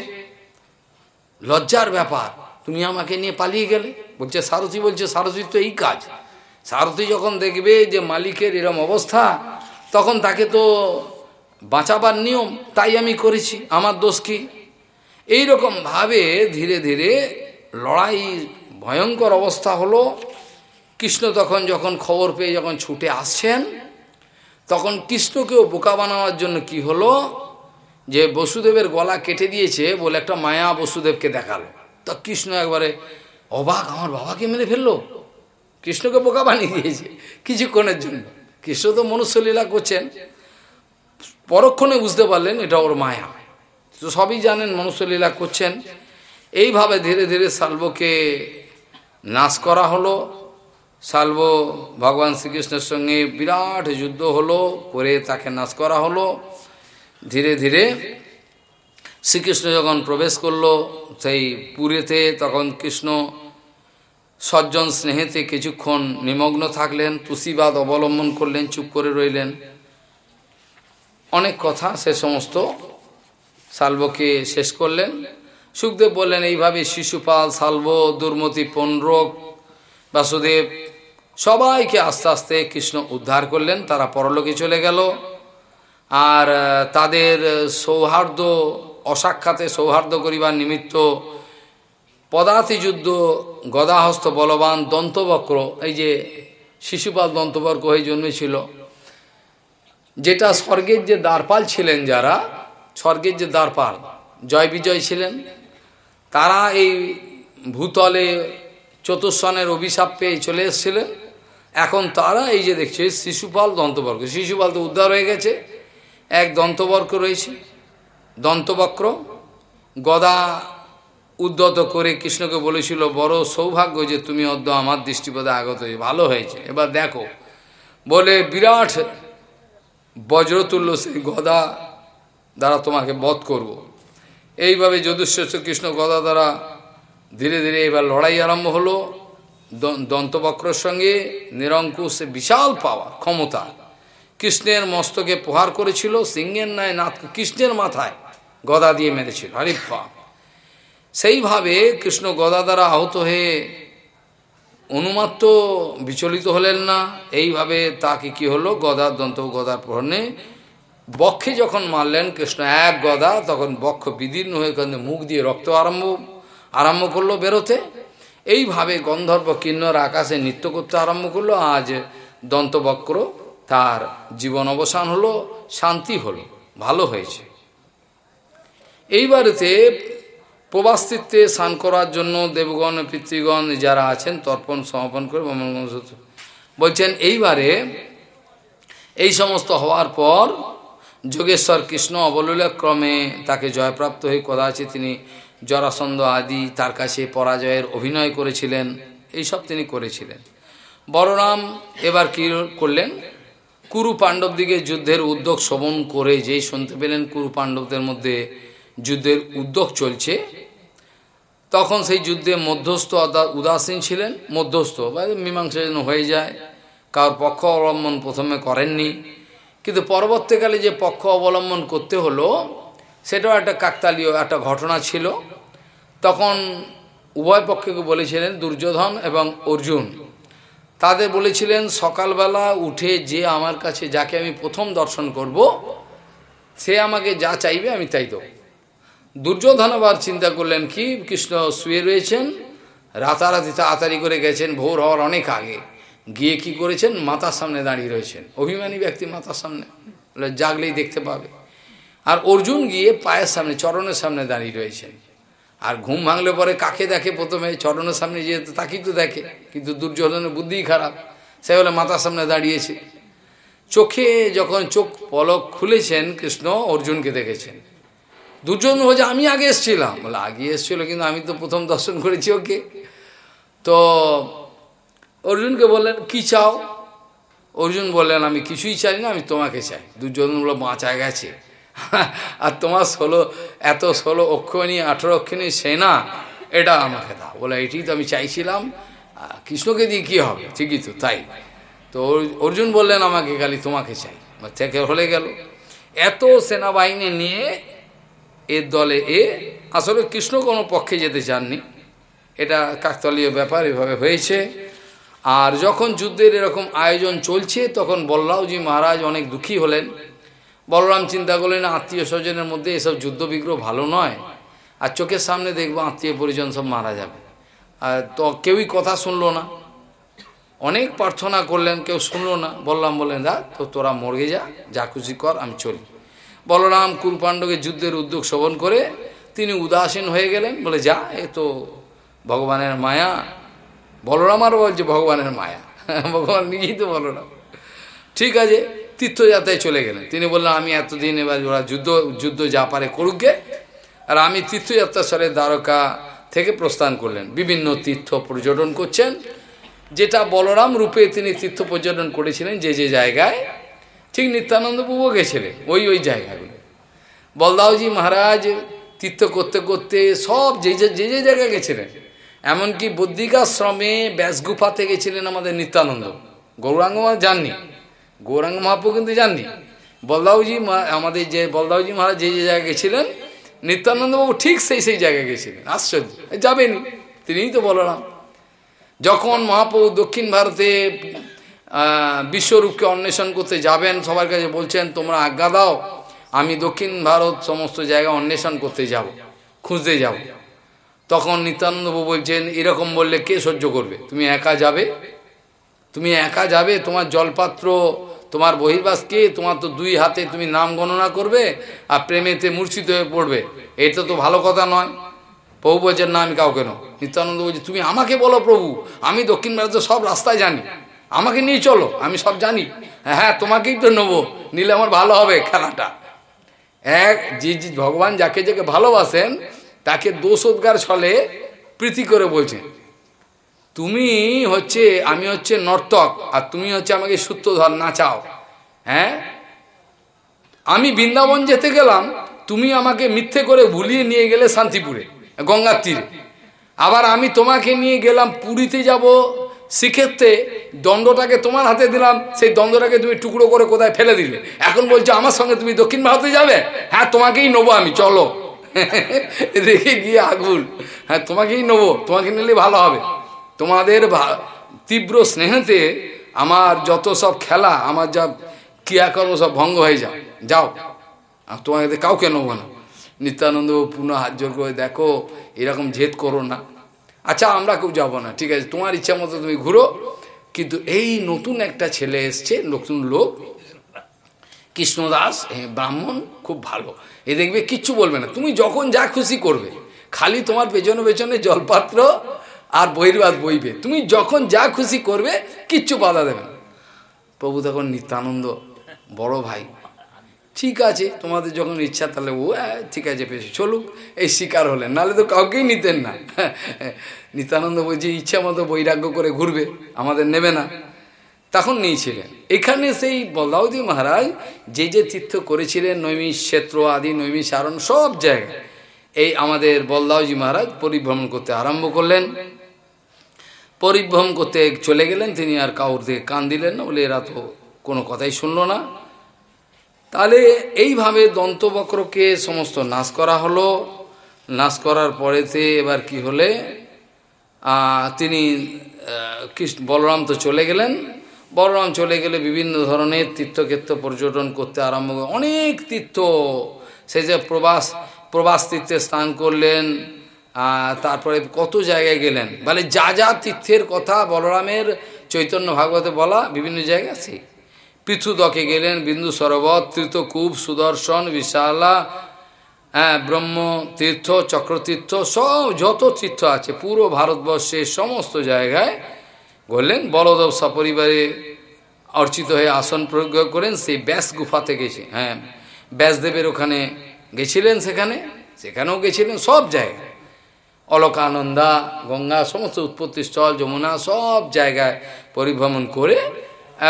লজ্জার ব্যাপার, তুমি আমাকে নিয়ে পালিয়ে গেলে? বলছে, সারথী বলছে, সারথীর তো এই কাজ। সারথী যখন দেখবে যে মালিকের এরম অবস্থা, তখন তাকে তো বাঁচাবার নিয়ম, তাই আমি করেছি। আমার দোষ কি? এইরকমভাবে ধীরে ধীরে লড়াই ভয়ঙ্কর অবস্থা হলো। কৃষ্ণ তখন যখন খবর পেয়ে যখন ছুটে আসছেন, তখন কৃষ্ণকেও বোকা বানানোর জন্য কি হলো? যে বসুদেবের গলা কেটে দিয়েছে বলে একটা মায়া বসুদেবকে দেখাল। তা কৃষ্ণ একবারে অবাক, আমার বাবাকে মেরে ফেলল? কৃষ্ণকে বোকা বানিয়ে দিয়েছে কিছুক্ষণের জন্য। কৃষ্ণ তো মনুষ্যলীলা করছেন। পরক্ষণে বুঝতে পারলেন এটা ওর মায়া। তো সবই জানেন মনুষ্যলীলা করছেন। এইভাবে ধীরে ধীরে সালবকে নাশ করা হলো। সালব ভগবান শ্রীকৃষ্ণের সঙ্গে বিরাট যুদ্ধ হলো, করে তাকে নাশ করা হলো। ধীরে ধীরে শ্রীকৃষ্ণ যখন প্রবেশ করল, সেই পুরেতে তখন কৃষ্ণ সজ্জন স্নেহেতে কিছুক্ষণ নিমগ্ন থাকলেন তুষিবাদ অবলম্বন করলেন, চুপ করে রইলেন। অনেক কথা সে সমস্ত সালবকে শেষ করলেন। সুখদেব বললেন, এইভাবে শিশুপাল, সালব, দুর্মতি পনরোগ বাসুদেব সবাইকে আস্তে আস্তে কৃষ্ণ উদ্ধার করলেন, তারা পরলোকে চলে গেল। আর তাদের সৌহার্দ্য, অসাক্ষাতে সৌহার্দ্য করিবার নিমিত্ত পদাতি যুদ্ধ গদাহস্ত বলবান দন্তবক্র, এই যে শিশুপাল দন্তবক্র হয়ে জন্মেছিল, যেটা স্বর্গের যে দ্বারপাল ছিলেন যারা, স্বর্গের যে দ্বারপাল, জয় বিজয় ছিলেন, তারা এই ভূতলে চতুর্সনের অভিশাপ পেয়ে চলে এসেছিলেন। এখন তারা এই যে দেখছে, শিশুপাল দন্তবর্গ। শিশুপাল তো উদ্ধার হয়ে গেছে। এক দন্তবর্গ রয়েছে, দন্তবক্র। গদা উদ্যত করে কৃষ্ণকে বলেছিল, বড় সৌভাগ্য যে তুমি অদ্য আমার দৃষ্টিপদে আগত হয়ে ভালো হয়েছে। এবার দেখো। বলে বিরাট বজ্রতুল্য সেই গদা দ্বারা তোমাকে বধ করব। এইভাবে যদুশ্রেষ্ঠ কৃষ্ণ গদা দ্বারা ধীরে ধীরে এবার লড়াই আরম্ভ হলো। দন্তবক্রর সঙ্গে নিরঙ্কুশ বিশাল পাওয়া ক্ষমতা। কৃষ্ণের মস্তকে প্রহার করেছিল, সিংহের ন্যায় নাথ কৃষ্ণের মাথায় গদা দিয়ে মেরেছিল। হরিপ্পা সেইভাবে কৃষ্ণ গদা দ্বারা আহত হয়ে অনুমাত্র বিচলিত হলেন না। এইভাবে তাকে কি হলো? গদার দন্ত গদার প্রহরণে বক্ষে যখন মারলেন, কৃষ্ণ এক গদা, তখন বক্ষ বিদীর্ণ হয়ে মুখ দিয়ে রক্ত আরম্ভ আরম্ভ করল বেরোতে। এইভাবে গন্ধর্ব কিন্নর আকাশে নৃত্য করতে আরম্ভ করল। আজ দন্তবক্র তার জীবন অবসান হলো, শান্তি হলো, ভালো হয়েছে। এইবারেতে প্রবাস্তিত্বে স্নান করার জন্য দেবগণ, পিতৃগণ যারা আছেন, তর্পণ, সমাপন করে বলছেন, এইবারে এই সমস্ত হওয়ার পর যোগেশ্বর কৃষ্ণ অবলীলাক্রমে তাকে জয়প্রাপ্ত হয়ে কদাচিত তিনি জরাসন্ধ আদি তার কাছে পরাজয়ের অভিনয় করেছিলেন, এইসব তিনি করেছিলেন। বড়রাম এবার কী করলেন? কুরু পাণ্ডব দিকে যুদ্ধের উদ্যোগ শোভন করে যেই শুনতে পেলেন কুরু পাণ্ডবদের মধ্যে যুদ্ধের উদ্যোগ চলছে, তখন সেই যুদ্ধে মধ্যস্থ উদাসীন ছিলেন। মধ্যস্থ, বা মীমাংসা যেন হয়ে যায় কার পক্ষ অবলম্বন প্রথমে করেননি। কিন্তু পরবর্তীকালে যে পক্ষ অবলম্বন করতে হলো সেটাও একটা কাকতালীয় একটা ঘটনা ছিল। তখন উভয় পক্ষকে বলেছিলেন, দুর্যোধন এবং অর্জুন। তাদের বলেছিলেন, সকালবেলা উঠে যে আমার কাছে যাকে আমি প্রথম দর্শন করব, সে আমাকে যা চাইবে আমি তাই দেবো। দুর্যোধন আবার চিন্তা করলেন, কি কৃষ্ণ শুয়ে রয়েছেন? রাতারাতি তাড়াতাড়ি করে গেছেন, ভোর হওয়ার অনেক আগে। গিয়ে কি করেছেন? মাতার সামনে দাঁড়িয়ে রয়েছেন। অভিমানী ব্যক্তি মাতার সামনে। জাগলেই দেখতে পাবে। আর অর্জুন গিয়ে পায়ের সামনে, চরণের সামনে দাঁড়িয়ে রয়েছেন আর ঘুম ভাঙলে পরে কাকে দেখে প্রথমে? চরণের সামনে যেহেতু তাকেই তো দেখে, কিন্তু দুর্যোধনের বুদ্ধিই খারাপ। সে বলে মাতার সামনে দাঁড়িয়েছে। চোখে যখন চোখ পলক খুলেছেন, কৃষ্ণ অর্জুনকে দেখেছেন। দুজন বলছে, আমি আগে এসেছিলাম। বলে, আগে এসেছিল, কিন্তু আমি তো প্রথম দর্শন করেছি ওকে। তো অর্জুনকে বললেন, কি চাও? অর্জুন বললেন, আমি কিছুই চাই না, আমি তোমাকে চাই। দুজন বলে বাঁচা গেছে। আর তোমার ষোলো, এত ষোলো অক্ষণী, আঠেরো অক্ষণী সেনা, এটা আমাকে দাও। বলে, এটি তো আমি চাইছিলাম কৃষ্ণকে দিয়ে কী হবে? ঠিকই তো, তাই। তো অর্জুন বললেন, আমাকে খালি তোমাকে চাই। থেকে হলে গেল। এত সেনাবাহিনী নিয়ে এর দলে, এ আসলে কৃষ্ণ কোনো পক্ষে যেতে চাননি। এটা কাকতলীয় ব্যাপার, এভাবে হয়েছে। আর যখন যুদ্ধের এরকম আয়োজন চলছে, তখন বল্লাউজি মহারাজ অনেক দুঃখী হলেন। বলরাম চিন্তা করলেন, আত্মীয় স্বজনের মধ্যে এসব যুদ্ধ বিগ্রহ ভালো নয়। আর চোখের সামনে দেখব আত্মীয় পরিজন সব মারা যাবে। আর তো কেউই কথা শুনলো না। অনেক প্রার্থনা করলেন, কেউ শুনলো না। বললাম বললেন দা তো তোরা মর্গে যা যা খুশি কর, আমি চলি। বলরাম কুরপাণ্ডকে যুদ্ধের উদ্যোগ শোভন করে তিনি উদাসীন হয়ে গেলেন। বলে, যা, এ তো ভগবানের মায়া। বলরাম আরও বলছে, ভগবানের মায়া। *laughs* ভগবান নিজেই তো বলরাম। ঠিক আছে তীর্থযাত্রায় চলে গেলেন। তিনি বললেন, আমি এতদিন এবার ওরা যুদ্ধ যুদ্ধ যা পারে করুকগে আর আমি তীর্থযাত্রা সরে দ্বারকা থেকে প্রস্থান করলেন। বিভিন্ন তীর্থ পর্যটন করছেন। যেটা বলরাম রূপে তিনি তীর্থ পর্যটন করেছিলেন যে যে জায়গায় ঠিক নিত্যানন্দ প্রভু গেছিলেন, ওই ওই জায়গাগুলো। বলদাওজি মহারাজ তীর্থ করতে করতে সব যে যে যে জায়গায় গেছিলেন, এমনকি বদ্রিকাশ্রমে ব্যাসগুফাতে গেছিলেন আমাদের নিত্যানন্দ। গৌরাঙ্গ যাননি। গৌরাঙ্গ মহাপ্রু কিন্তু যাননি বলদাউজি আমাদের যে বলদাউজি মহারাজ যে যে জায়গায় গেছিলেন, নিত্যানন্দবাবু ঠিক সেই সেই জায়গায় গেছিলেন। আশ্চর্য। যাবেনি। তিনিই তো বললাম যখন মহাপ্রভু দক্ষিণ ভারতে বিশ্বরূপকে অন্বেষণ করতে যাবেন, সবার কাছে বলছেন, তোমরা আজ্ঞা দাও, আমি দক্ষিণ ভারত সমস্ত জায়গা অন্বেষণ করতে যাব, খুঁজতে যাব। তখন নিত্যানন্দবাবু বলছেন, এরকম বললে কে সহ্য করবে? তুমি একা যাবে? তুমি একা যাবে? তোমার জলপাত্র তোমার বহির্বাস কে? তোমার তো দুই হাতে তুমি নাম গণনা করবে আর প্রেমেতে মূর্ছিত হয়ে পড়বে। এটা তো ভালো কথা নয়। প্রভু বলছেন, না, আমি কাউকে নো নিত্যানন্দ বলছে, তুমি আমাকে বলো প্রভু। আমি দক্ষিণ ভারতের সব রাস্তায় জানি। আমাকে নিয়ে চলো, আমি সব জানি। হ্যাঁ তোমাকেই তো নেব। নিলে আমার ভালো হবে খেলাটা। এক যে ভগবান যাকে যাকে ভালোবাসেন, তাকে দোষোদ্গার ছলে প্রীতি করে বলছেন। তুমি হচ্ছে, আমি হচ্ছে নর্তক, আর তুমি হচ্ছে আমাকে সূত্রধর, নাচাও। হ্যাঁ? আমি বৃন্দাবন যেতে গেলাম, তুমি আমাকে মিথ্যে করে ভুলিয়ে নিয়ে গেলে শান্তিপুরে, গঙ্গার তীরে। আবার আমি তোমাকে নিয়ে গেলাম, পুরীতে যাব, সেক্ষেত্রে দণ্ডটাকে তোমার হাতে দিলাম, সেই দণ্ডটাকে তুমি টুকরো করে কোথায় ফেলে দিলে। এখন বলছো, আমার সঙ্গে তুমি দক্ষিণ ভারতে যাবে? হ্যাঁ তোমাকেই নেব আমি, চলো। *laughs* রেখে গিয়ে আগুন। হ্যাঁ তোমাকেই নেব, তোমাকে নিলে ভালো হবে। তোমাদের তীব্র স্নেহেতে আমার যত সব খেলা, আমার যা ক্রিয়াকর্ম সব ভঙ্গ হয়ে যাও যাও। তোমাকে কাউকে নেব না। নিত্যানন্দ পুনঃ হাত জোর করে দেখো, এরকম জেদ করো না। আচ্ছা আমরা কেউ যাব না, ঠিক আছে, তোমার ইচ্ছা মতো তুমি ঘুরো। কিন্তু এই নতুন একটা ছেলে এসছে, নতুন লোক, কৃষ্ণদাস ব্রাহ্মণ, খুব ভালো। এ দেখবে কিচ্ছু বলবে না। তুমি যখন যা খুশি করবে, খালি তোমার পেছনে পেছনে জলপাত্র আর বহির্বাদ বইবে। তুমি যখন যা খুশি করবে, কিচ্ছু বাধা দেবে না। প্রভু তখন নিত্যানন্দ বড় ভাই। ঠিক আছে, তোমাদের যখন ইচ্ছা, তাহলে ও ঠিক আছে পেশে চলুক। এই শিকার হলেন, নাহলে তো কাউকেই নিতেন না। নিত্যানন্দ বলছে, ইচ্ছা মতো বৈরাগ্য করে ঘুরবে, আমাদের নেবে না। তখন নিয়েছিলেন। এখানে সেই বল্লাউদ্দি মহারাজ যে যে তীর্থ করেছিলেন, নৈমিষ ক্ষেত্র আদি, নৈমিষ সারণ সব জায়গায়, এই আমাদের বল্লাউজি মহারাজ পরিভ্রমণ করতে আরম্ভ করলেন। পরিভ্রমণ করতে চলে গেলেন, তিনি আর কাউর দিকে কান দিলেন না, বলে এরা তো কোনো কথাই শুনল না। তাহলে এইভাবে দন্তবক্রকে সমস্ত নাশ করা হলো। নাশ করার পরেতে এবার কি হলে তিনি কৃষ্ণ, বলরাম তো চলে গেলেন। বলরাম চলে গেলে বিভিন্ন ধরনের তীর্থক্ষেত্র পর্যটন করতে আরম্ভ অনেক তীর্থ। সে যে প্রবাস প্রবাস তীর্থে স্নান করলেন তারপরে কত জায়গায় গেলেন? বলে, যা যা তীর্থের কথা বলরামের চৈতন্য ভাগবতে বলা, বিভিন্ন জায়গায় আছে। পৃথুদকে গেলেন, বিন্দু সরোবর তীর্থকূপ সুদর্শন, বিশালা হ্যাঁ ব্রহ্ম তীর্থ, চক্রতীর্থ, সব যত তীর্থ আছে, পুরো ভারতবর্ষের সমস্ত জায়গায় বললেন বলদেব সপরিবারে অর্চিত হয়ে আসন প্রয়োগ করেন, সেই ব্যাস গুফাতে গেছে হ্যাঁ ব্যাসদেবের ওখানে গেছিলেন সেখানে, সেখানেও গেছিলেন, সব জায়গায়। অলকানন্দা, গঙ্গা, সমস্ত উৎপত্তি স্থল, যমুনা, সব জায়গায় পরিভ্রমণ করে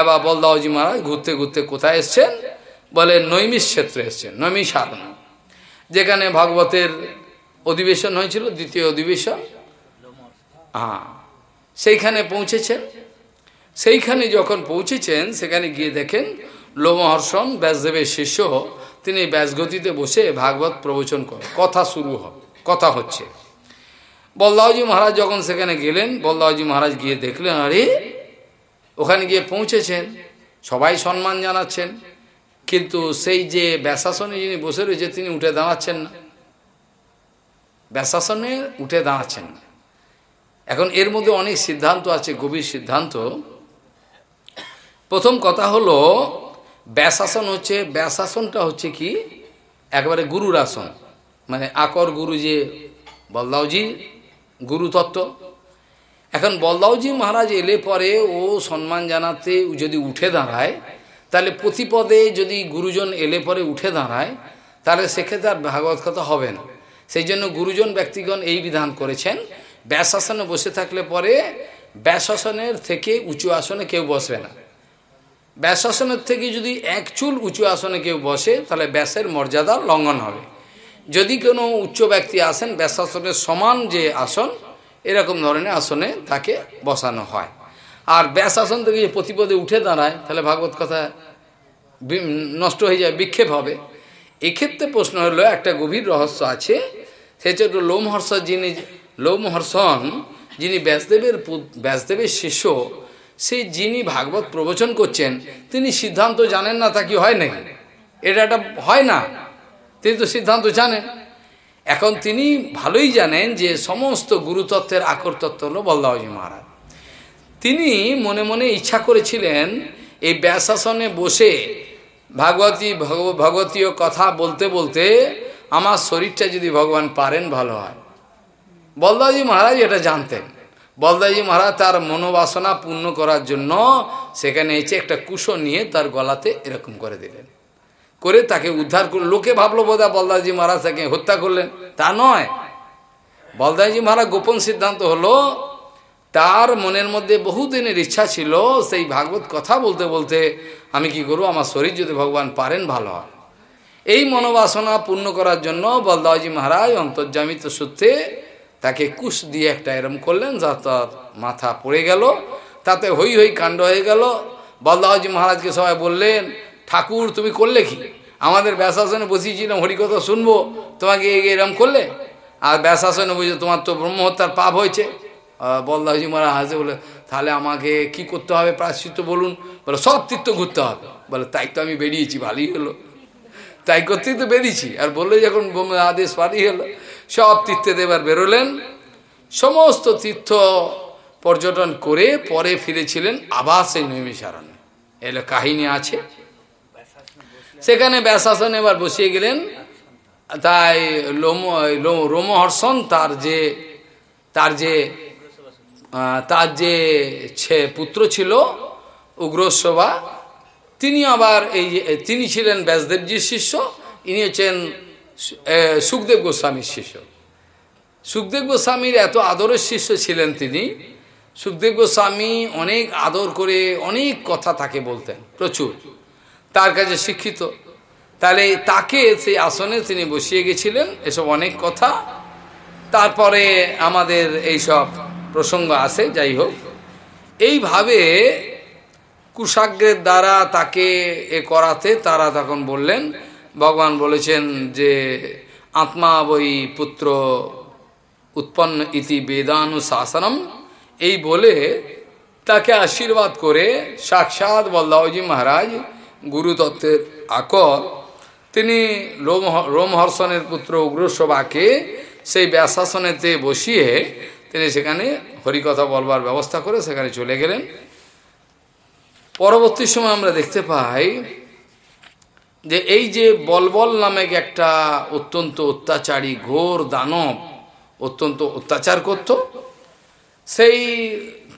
এবার বলদাওজি মহারাজ ঘুরতে ঘুরতে কোথায় এসছেন? বলে নৈমিষ ক্ষেত্রে এসছেন নৈমিষারণ যেখানে ভাগবতের অধিবেশন হয়েছিল, দ্বিতীয় অধিবেশন। হ্যাঁ সেইখানে পৌঁছেছেন। সেইখানে যখন পৌঁছেছেন, সেখানে গিয়ে দেখেন লোমহর্ষণ, ব্যাসদেবের শিষ্য, তিনি ব্যাসগতিতে বসে ভাগবত প্রবচন করেন। কথা শুরু হয় কথা হচ্ছে। বলদাওজি মহারাজ যখন সেখানে গেলেন বলদাওজি মহারাজ গিয়ে দেখলেন, আরে, ওখানে গিয়ে পৌঁছেছেন, সবাই সম্মান জানাচ্ছেন, কিন্তু সেই যে ব্যাসাসনে যিনি বসে রয়েছে, তিনি উঠে দাঁড়াচ্ছেন না। ব্যাসাসনে উঠে দাঁড়াচ্ছেন না। এখন এর মধ্যে অনেক সিদ্ধান্ত আছে, গভীর সিদ্ধান্ত। প্রথম কথা হলো, ব্যাসাসন হচ্ছে, ব্যাসাসনটা হচ্ছে কি? একবারে গুরুর আসন। মানে আকর গুরু যে বলদাওজি গুরু তত্ত্ব এখন বলদাওজি মহারাজ এলে পরে ও সম্মান জানাতে যদি উঠে দাঁড়ায়, তাহলে প্রতিপদে যদি গুরুজন এলে পরে উঠে দাঁড়ায়, তাহলে সেক্ষেত্রে আর ভাগবত কথা হবে না। সেই জন্য গুরুজন ব্যক্তিগণ এই বিধান করেছেন, ব্যাসাসনে বসে থাকলে পরে ব্যাসাসনের থেকে উঁচু আসনে কেউ বসবে না। ব্যাসাসনের থেকে যদি এক চুল উঁচু আসনে কেউ বসে, তাহলে ব্যাসের মর্যাদা লঙ্ঘন হবে। যদি কোনো উচ্চ ব্যক্তি আসেন ব্যাসাসনের সমান যে আসন, এরকম ধরনের আসনে তাকে বসানো হয়। আর ব্যাস আসন থেকে যে প্রতিপদে উঠে দাঁড়ায়, তাহলে ভাগবত কথা নষ্ট হয়ে যায়, বিক্ষেপ হবে। এক্ষেত্রে প্রশ্ন হলো, একটা গভীর রহস্য আছে। সেটা হচ্ছে লোমহর্ষ যিনি, লোমহর্ষণ যিনি ব্যাসদেবের ব্যাসদেবের শিষ্য সেই যিনি ভাগবত প্রবচন করছেন, তিনি সিদ্ধান্ত জানেন না তা কি হয় নাকি এটা একটা, হয় না। তিনি তো সিদ্ধান্ত জানেন। এখন তিনি ভালোই জানেন যে সমস্ত গুরুতত্ত্বের আকর তত্ত্ব হল বলদাওজি মহারাজ। তিনি মনে মনে ইচ্ছা করেছিলেন এই ব্যাসাসনে বসে ভাগবতী ভগবতীয় কথা বলতে বলতে আমার শরীরটা যদি ভগবান পারেন ভালো হয়। বলদাজি মহারাজ এটা জানতেন। বলদাজি মহারাজ তার মনোবাসনা পূর্ণ করার জন্য সেখানে এসে একটা কুশো নিয়ে তার গলাতে এরকম করে দিলেন। করে তাকে উদ্ধার করে লোকে ভাবলো বোধা বলদাজি মহারাজ তাকে হত্যা করলেন। তা নয়। বলদাজি মহারাজ গোপন সিদ্ধান্ত হলো, তার মনের মধ্যে বহুদিনের ইচ্ছা ছিল সেই ভাগবত কথা বলতে বলতে, আমি কি করব? আমার শরীর যদি ভগবান পারেন, ভালো হয়। এই মনোবাসনা পূর্ণ করার জন্য বলদাওজি মহারাজ অন্তর্জামিত সূত্রে তাকে কুশ দিয়ে একটা এরম করলেন, যা তার মাথা পড়ে গেল। তাতে হই হই কাণ্ড হয়ে গেল। বলদাওজি মহারাজকে সবাই বললেন ঠাকুর, তুমি করলে কি? আমাদের ব্যাসাসনে বসিয়েছিলাম, হরিকথা শুনব, তোমাকে এরম করলে? আর ব্যাসাসনে বুঝে তোমার তো ব্রহ্মহত্যার পাপ হয়েছে। বলদাজি মারা হাসে, বলে, তাহলে আমাকে কি করতে হবে? প্রাশ্চিত্য বলুন। বলে, সব তীর্থ ঘুরতে হবে। বলে, তাই তো আমি বেরিয়েছি, ভালোই হলো। তাই করতেই তো বেরিয়েছি। আর বললে যখন আদেশ ভালোই হলো সব তীর্থে এবার বেরোলেন। সমস্ত তীর্থ পর্যটন করে পরে ফিরেছিলেন আবার সেই নৈমিষারণ্যে এলো কাহিনী আছে। সেখানে ব্যাসাসন এবার বসিয়ে গেলেন। তাই লোম রোমহর্ষণ তার যে তার যে তার যে ছে, পুত্র ছিল, উগ্রসভা, তিনি আবার এই তিনি ছিলেন ব্যাসদেবজির শিষ্য, ইনি হচ্ছেন সুখদেব গোস্বামীর শিষ্য। সুখদেব গোস্বামীর এত আদরের শিষ্য ছিলেন তিনি। সুখদেব গোস্বামী অনেক আদর করে অনেক কথা তাকে বলতেন, প্রচুর। তার কাছে শিক্ষিত। তাহলে তাকে সেই আসনে তিনি বসিয়ে গেছিলেন, এসব অনেক কথা। তারপরে আমাদের এইসব প্রসঙ্গ আছে, যাই হোক। এইভাবে কুশাগ্রের দ্বারা তাকে এ করাতে তারা তখন বললেন, ভগবান বলেছেন যে, আত্মা বই পুত্র উৎপন্ন ইতি বেদানুশাসনম। এই বলে তাকে আশীর্বাদ করে সাক্ষাৎ বল্লাহজি মহারাজ গুরুতত্ত্বের আকর। তিনি লোম রোমহর্ষণের পুত্র উগ্রসভাকে সেই ব্যাসাসনেতে বসিয়ে তিনি সেখানে হরিকথা বলবার ব্যবস্থা করে সেখানে চলে গেলেন। পরবর্তী সময় আমরা দেখতে পাই যে এই যে বলবল নামে একটা অত্যন্ত অত্যাচারী, ঘোর দানব অত্যন্ত অত্যাচার করত, সেই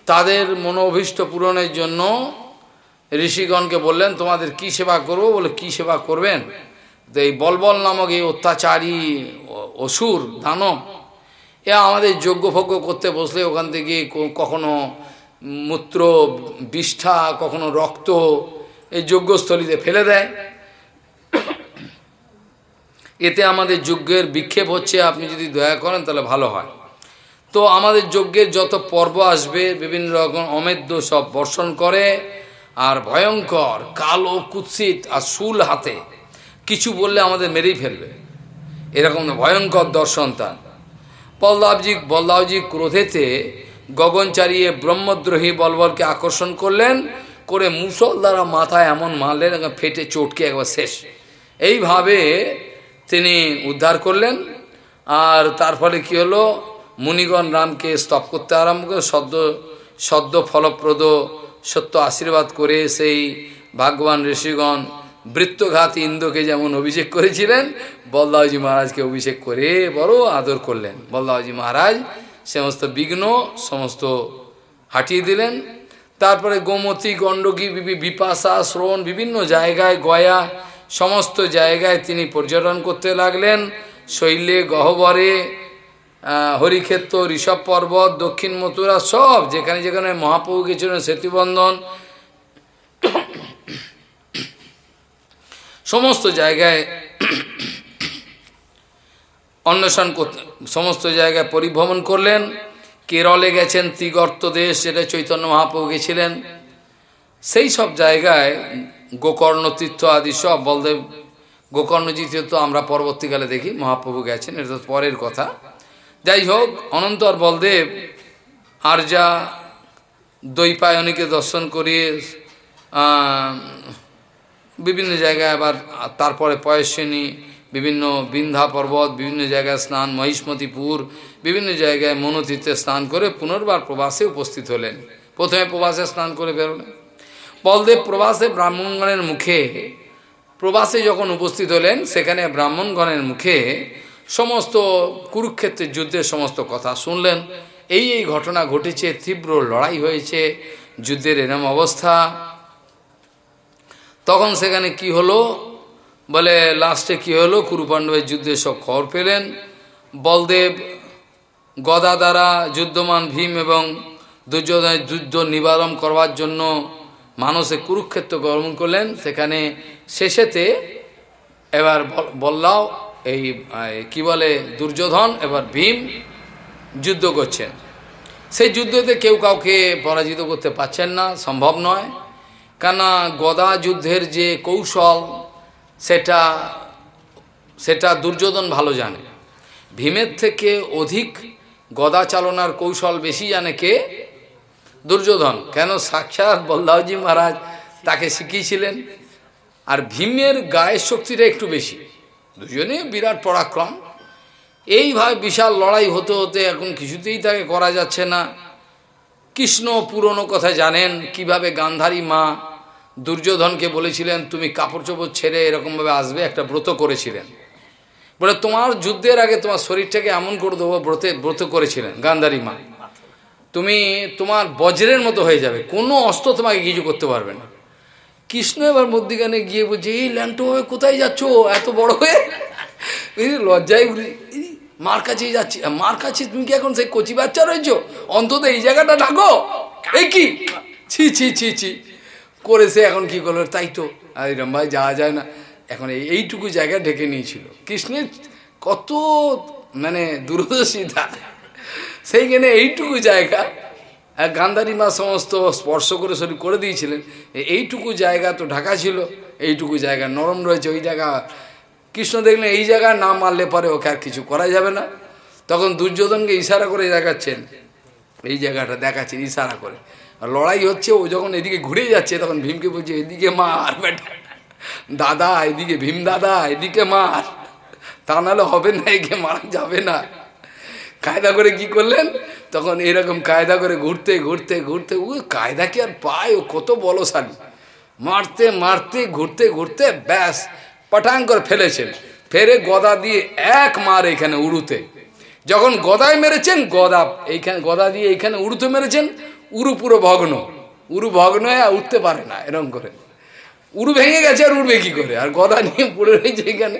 তাদের মনোভীষ্ট পূরণের জন্য ঋষিগণকে বললেন, তোমাদের কি সেবা করব? বলে, কি সেবা করবেন? তো এই বলবল নামক এই অত্যাচারী অসুর দানব এ আমাদের যজ্ঞভোগ্য করতে বসলে ওখান থেকে কখনো মূত্র, বিষ্ঠা, কখনো রক্ত এই যজ্ঞস্থলিতে ফেলে দেয়। এতে আমাদের যজ্ঞের বিক্ষেপ হচ্ছে, আপনি যদি দয়া করেন তাহলে ভালো হয়। তো আমাদের যজ্ঞের যত পর্ব আসবে, বিভিন্ন রকম অমেদ্য সব বর্ষণ করে আর ভয়ঙ্কর, কালো কুৎসিত আর শুল হাতে। কিছু বললে আমাদের মেরেই ফেলবে। এরকম ভয়ঙ্কর দর্শন তার। বলদাবজি বলদাবজি ক্রোধেতে গগন চারিয়ে ব্রহ্মদ্রোহী বলবলকে আকর্ষণ করলেন, করে মুসল দ্বারা মাথায় এমন মারলেন ফেটে চটকে একবার শেষ। এইভাবে তিনি উদ্ধার করলেন, আর তার ফলে কি হলো? মুনিগণ রামকে স্তপ করতে আরম্ভ করে, সদ্য সদ্য ফলপ্রদ সত্য আশীর্বাদ করে সেই ভাগবান ঋষিগণ বৃত্তঘাত ইন্দ্রকে যেমন অভিষেক করেছিলেন বলদাওজি মহারাজকে অভিষেক করে বড় আদর করলেন। বলদাওজি মহারাজ সমস্ত বিঘ্ন, সমস্ত হাঁটিয়ে দিলেন। তারপরে গোমতী, গণ্ডকী বিপাশা, শ্রবণ বিভিন্ন জায়গায়, গয়া, সমস্ত জায়গায় তিনি পর্যটন করতে লাগলেন। শৈলে, গহ্বরে হরিক্ষেত্র, ঋষভ পর্বত, দক্ষিণ মথুরা, সব যেখানে যেখানে মহাপ্রভু গেছিলেন, সেতুবন্ধন, সমস্ত জায়গায় অন্বেষণ করতে, সমস্ত জায়গায় পরিভ্রমণ করলেন। কেরলে গেছেন তিগর্ত দেশ যেটা চৈতন্য মহাপ্রভু গেছিলেন। সেই সব জায়গায় গোকর্ণ তীর্থ আদি সব, বলদেব গোকর্ণজি তীর্থ আমরা পরবর্তীকালে দেখি, মহাপ্রভু গেছেন, এটা পরের কথা। যাই হোক, অনন্তর বলদেব আর যা দৈপায়নীকে দর্শন করিয়ে বিভিন্ন জায়গায় আবার তারপরে পয়সেনী বিভিন্ন বিন্ধা পর্বত, বিভিন্ন জায়গায় স্নান, মহিষ্মতিপুর, বিভিন্ন জায়গায় মনোতীর্থে স্নান করে পুনর্বার প্রবাসে উপস্থিত হলেন। প্রথমে প্রবাসে স্নান করে বেরোলেন। বলদেব প্রবাসে ব্রাহ্মণগণের মুখে, প্রবাসে যখন উপস্থিত হলেন, সেখানে ব্রাহ্মণগণের মুখে সমস্ত কুরুক্ষেত্রের যুদ্ধের সমস্ত কথা শুনলেন। এই এই ঘটনা ঘটেছে, তীব্র লড়াই হয়েছে যুদ্ধের এরম অবস্থা। তখন সেখানে কি হলো? বলে, লাস্টে কি হলো? কুরুপাণ্ডবের যুদ্ধে সব খবর পেলেন। বলদেব, গদা দ্বারা যুদ্ধমান ভীম এবং দুর্যোধনের যুদ্ধ নিবারণ করবার জন্য মানুষে কুরুক্ষেত্র গমন করলেন। সেখানে শেষেতে এবার বললাও এই কি বলে, দুর্যোধন, এবার ভীম যুদ্ধ করছেন। সেই যুদ্ধতে কেউ কাউকে পরাজিত করতে পারছেন না, সম্ভব নয়। কেননা গদা যুদ্ধের যে কৌশল, সেটা সেটা দুর্যোধন ভালো জানে। ভীমের থেকে অধিক গদা চালনার কৌশল বেশি জানে কে? দুর্যোধন। কেন সাক্ষাৎ বল্লাহজি মহারাজ তাকে শিখিয়েছিলেন? আর ভীমের গায়ের শক্তিটা একটু বেশি। দুজনে বিরাট পরাক্রম। এইভাবে বিশাল লড়াই হতে হতে এখন কিছুতেই তাকে করা যাচ্ছে না। কৃষ্ণ পুরনো কথা জানেন, কীভাবে গান্ধারী মা দুর্যোধনকে বলেছিলেন, তুমি কাপড় চোপড় ছেড়ে এরকমভাবে আসবে? একটা ব্রত করেছিলেন। বলে, তোমার যুদ্ধের আগে তোমার শরীরটাকে এমন করে দেবো, ব্রতে, ব্রত করেছিলেন গান্ধারী মা। তুমি তোমার বজ্রের মতো হয়ে যাবে। কোনো অস্ত্র তোমাকে কিছু করতে পারবে না। কৃষ্ণ এবার মধ্যিখানে গিয়ে বলছে, এই ল্যাংটো হয়ে কোথায় যাচ্ছ? এত বড় হয়ে? লজ্জায় উড়ি মার কাছেই যাচ্ছি। মার কাছে তুমি কি এখন সেই কচি বাচ্চা রয়েছ? অন্তত এই জায়গাটা ঢাকো। এই কি? ছি ছি ছি ছি। করে সে এখন কি করল? তাই তো। এরম ভাই যাওয়া যায় না। এখন এইটুকু জায়গা ঢেকে নিয়েছিল। কৃষ্ণের কত মানে দূরদর্শিতা। সেইখানে এইটুকু জায়গা গান্ধারী মা সমস্ত স্পর্শ করে শরীর করে দিয়েছিলেন। এইটুকু জায়গা তো ঢাকা ছিল, এইটুকু জায়গা নরম রয়েছে, ওই জায়গা কৃষ্ণ দেখলেন এই জায়গা না মারলে পরে ওকে আর কিছু করা যাবে না। তখন দুর্যোধনকে ইশারা করে দেখাচ্ছেন, এই জায়গাটা দেখাচ্ছেন ইশারা করে। আর লড়াই হচ্ছে, ও যখন এদিকে ঘুরে যাচ্ছে, তখন ভীমকে বলছে, এদিকে মার বেটা, দাদা, এদিকে ভীম দাদা, এদিকে মার, তা নাহলে হবে না, একে মারা যাবে না। কায়দা করে কি করলেন? তখন এরকম কায়দা করে ঘুরতে ঘুরতে ঘুরতে ও কায়দা কি আর পায়? ও কত বলশালী। মারতে মারতে, ঘুরতে ঘুরতে, ব্যাস, পটাং করে ফেলেছেন। ফেরে গদা দিয়ে এক মার এখানে উড়ুতে যখন গদায় মেরেছেন, গদা এইখানে, গদা দিয়ে এইখানে উড়ুতে মেরেছেন উড়ু পুরো ভগ্ন। উড়ু ভগ্ন হয়ে উঠতে পারে না, এরকম করে। উড়ু ভেঙে গেছে, আর উড়বে কি করে? আর গদা নিয়ে পড়ে রয়েছে এখানে।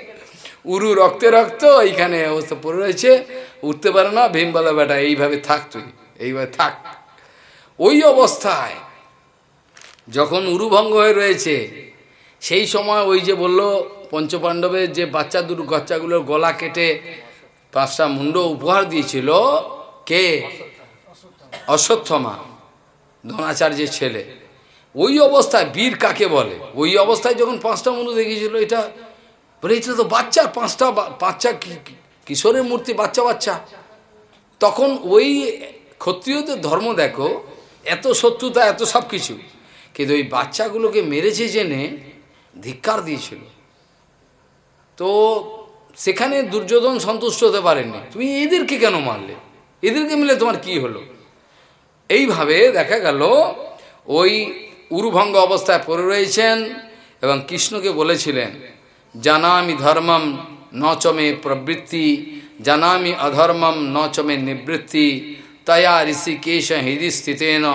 উরু রক্তে রক্ত, এইখানে অবস্থা পড়ে রয়েছে। উঠতে পারে না, ভীমবালা বেটা, এইভাবে থাক তুই, এইভাবে থাক। ওই অবস্থায় যখন উরুভঙ্গ হয়ে রয়েছে, সেই সময় ওই যে বলল পঞ্চপাণ্ডবের যে বাচ্চা দুটো, বাচ্চাগুলোর গলা কেটে পাঁচটা মুন্ড উপহার দিয়েছিল, কে? অশ্বত্থমা ধনাচার্যের ছেলে। ওই অবস্থায় বীর কাকে বলে? ওই অবস্থায় যখন পাঁচটা মুন্ড দেখিয়েছিল, এটা বলে, এটা তো বাচ্চা পাঁচটা বাচ্চা কিশোরের মূর্তি, বাচ্চা বাচ্চা। তখন ওই ক্ষত্রিয়দের ধর্ম দেখো, এত শত্রুতা, এত সব কিছু কিন্তু ওই বাচ্চাগুলোকে মেরেছে জেনে ধিক্কার দিয়েছিল। তো সেখানে দুর্যোধন সন্তুষ্ট হতে পারেননি। তুমি এদেরকে কেন মারলে? এদেরকে মিলে তোমার কি হলো? এইভাবে দেখা গেল, ওই উরুভঙ্গ অবস্থায় পড়ে রয়েছেন এবং কৃষ্ণকে বলেছিলেন, জানামি ধর্মম নচমে প্রবৃত্তি, জানামি অধর্মম নচমে নিবৃত্তি, তয়া ঋষিকেশ হৃদি স্থিতেন,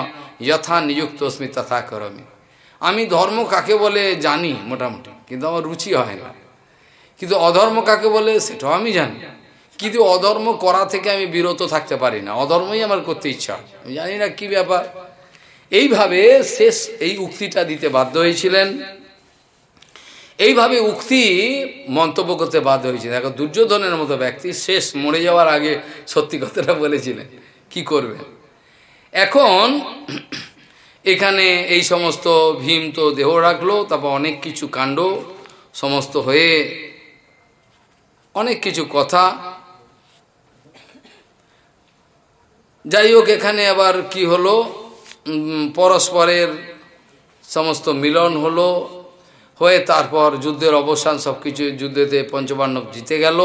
যথা নিযুক্তস্মি তথা করমি। আমি ধর্ম কাকে বলে জানি মোটামুটি, কিন্তু আমার রুচি হয় না। কিন্তু অধর্ম কাকে বলে সেটাও আমি জানি। কিন্তু অধর্ম করা থেকে আমি বিরত থাকতে পারি না, অধর্মই আমার করতে ইচ্ছা আমি জানি না কি ব্যাপার। এইভাবে শেষ এই উক্তিটা দিতে বাধ্য হয়েছিলেন। এইভাবে উক্তি মন্তব্য করতে বাধ্য হয়েছে দেখো দুর্যোধনের মতো ব্যক্তি শেষ মরে যাওয়ার আগে সত্যি কথাটা বলেছিলেন। কি করবেন? এখন এখানে এই সমস্ত ভীম তো দেহ রাখল, তারপর অনেক কিছু কাণ্ড, সমস্ত হয়ে অনেক কিছু কথা। যাই হোক, এখানে আবার কি হলো? পরস্পরের সমস্ত মিলন হলো হয়ে তারপর যুদ্ধের অবসান সব কিছু যুদ্ধেতে পঞ্চপাণ্ডব জিতে গেল।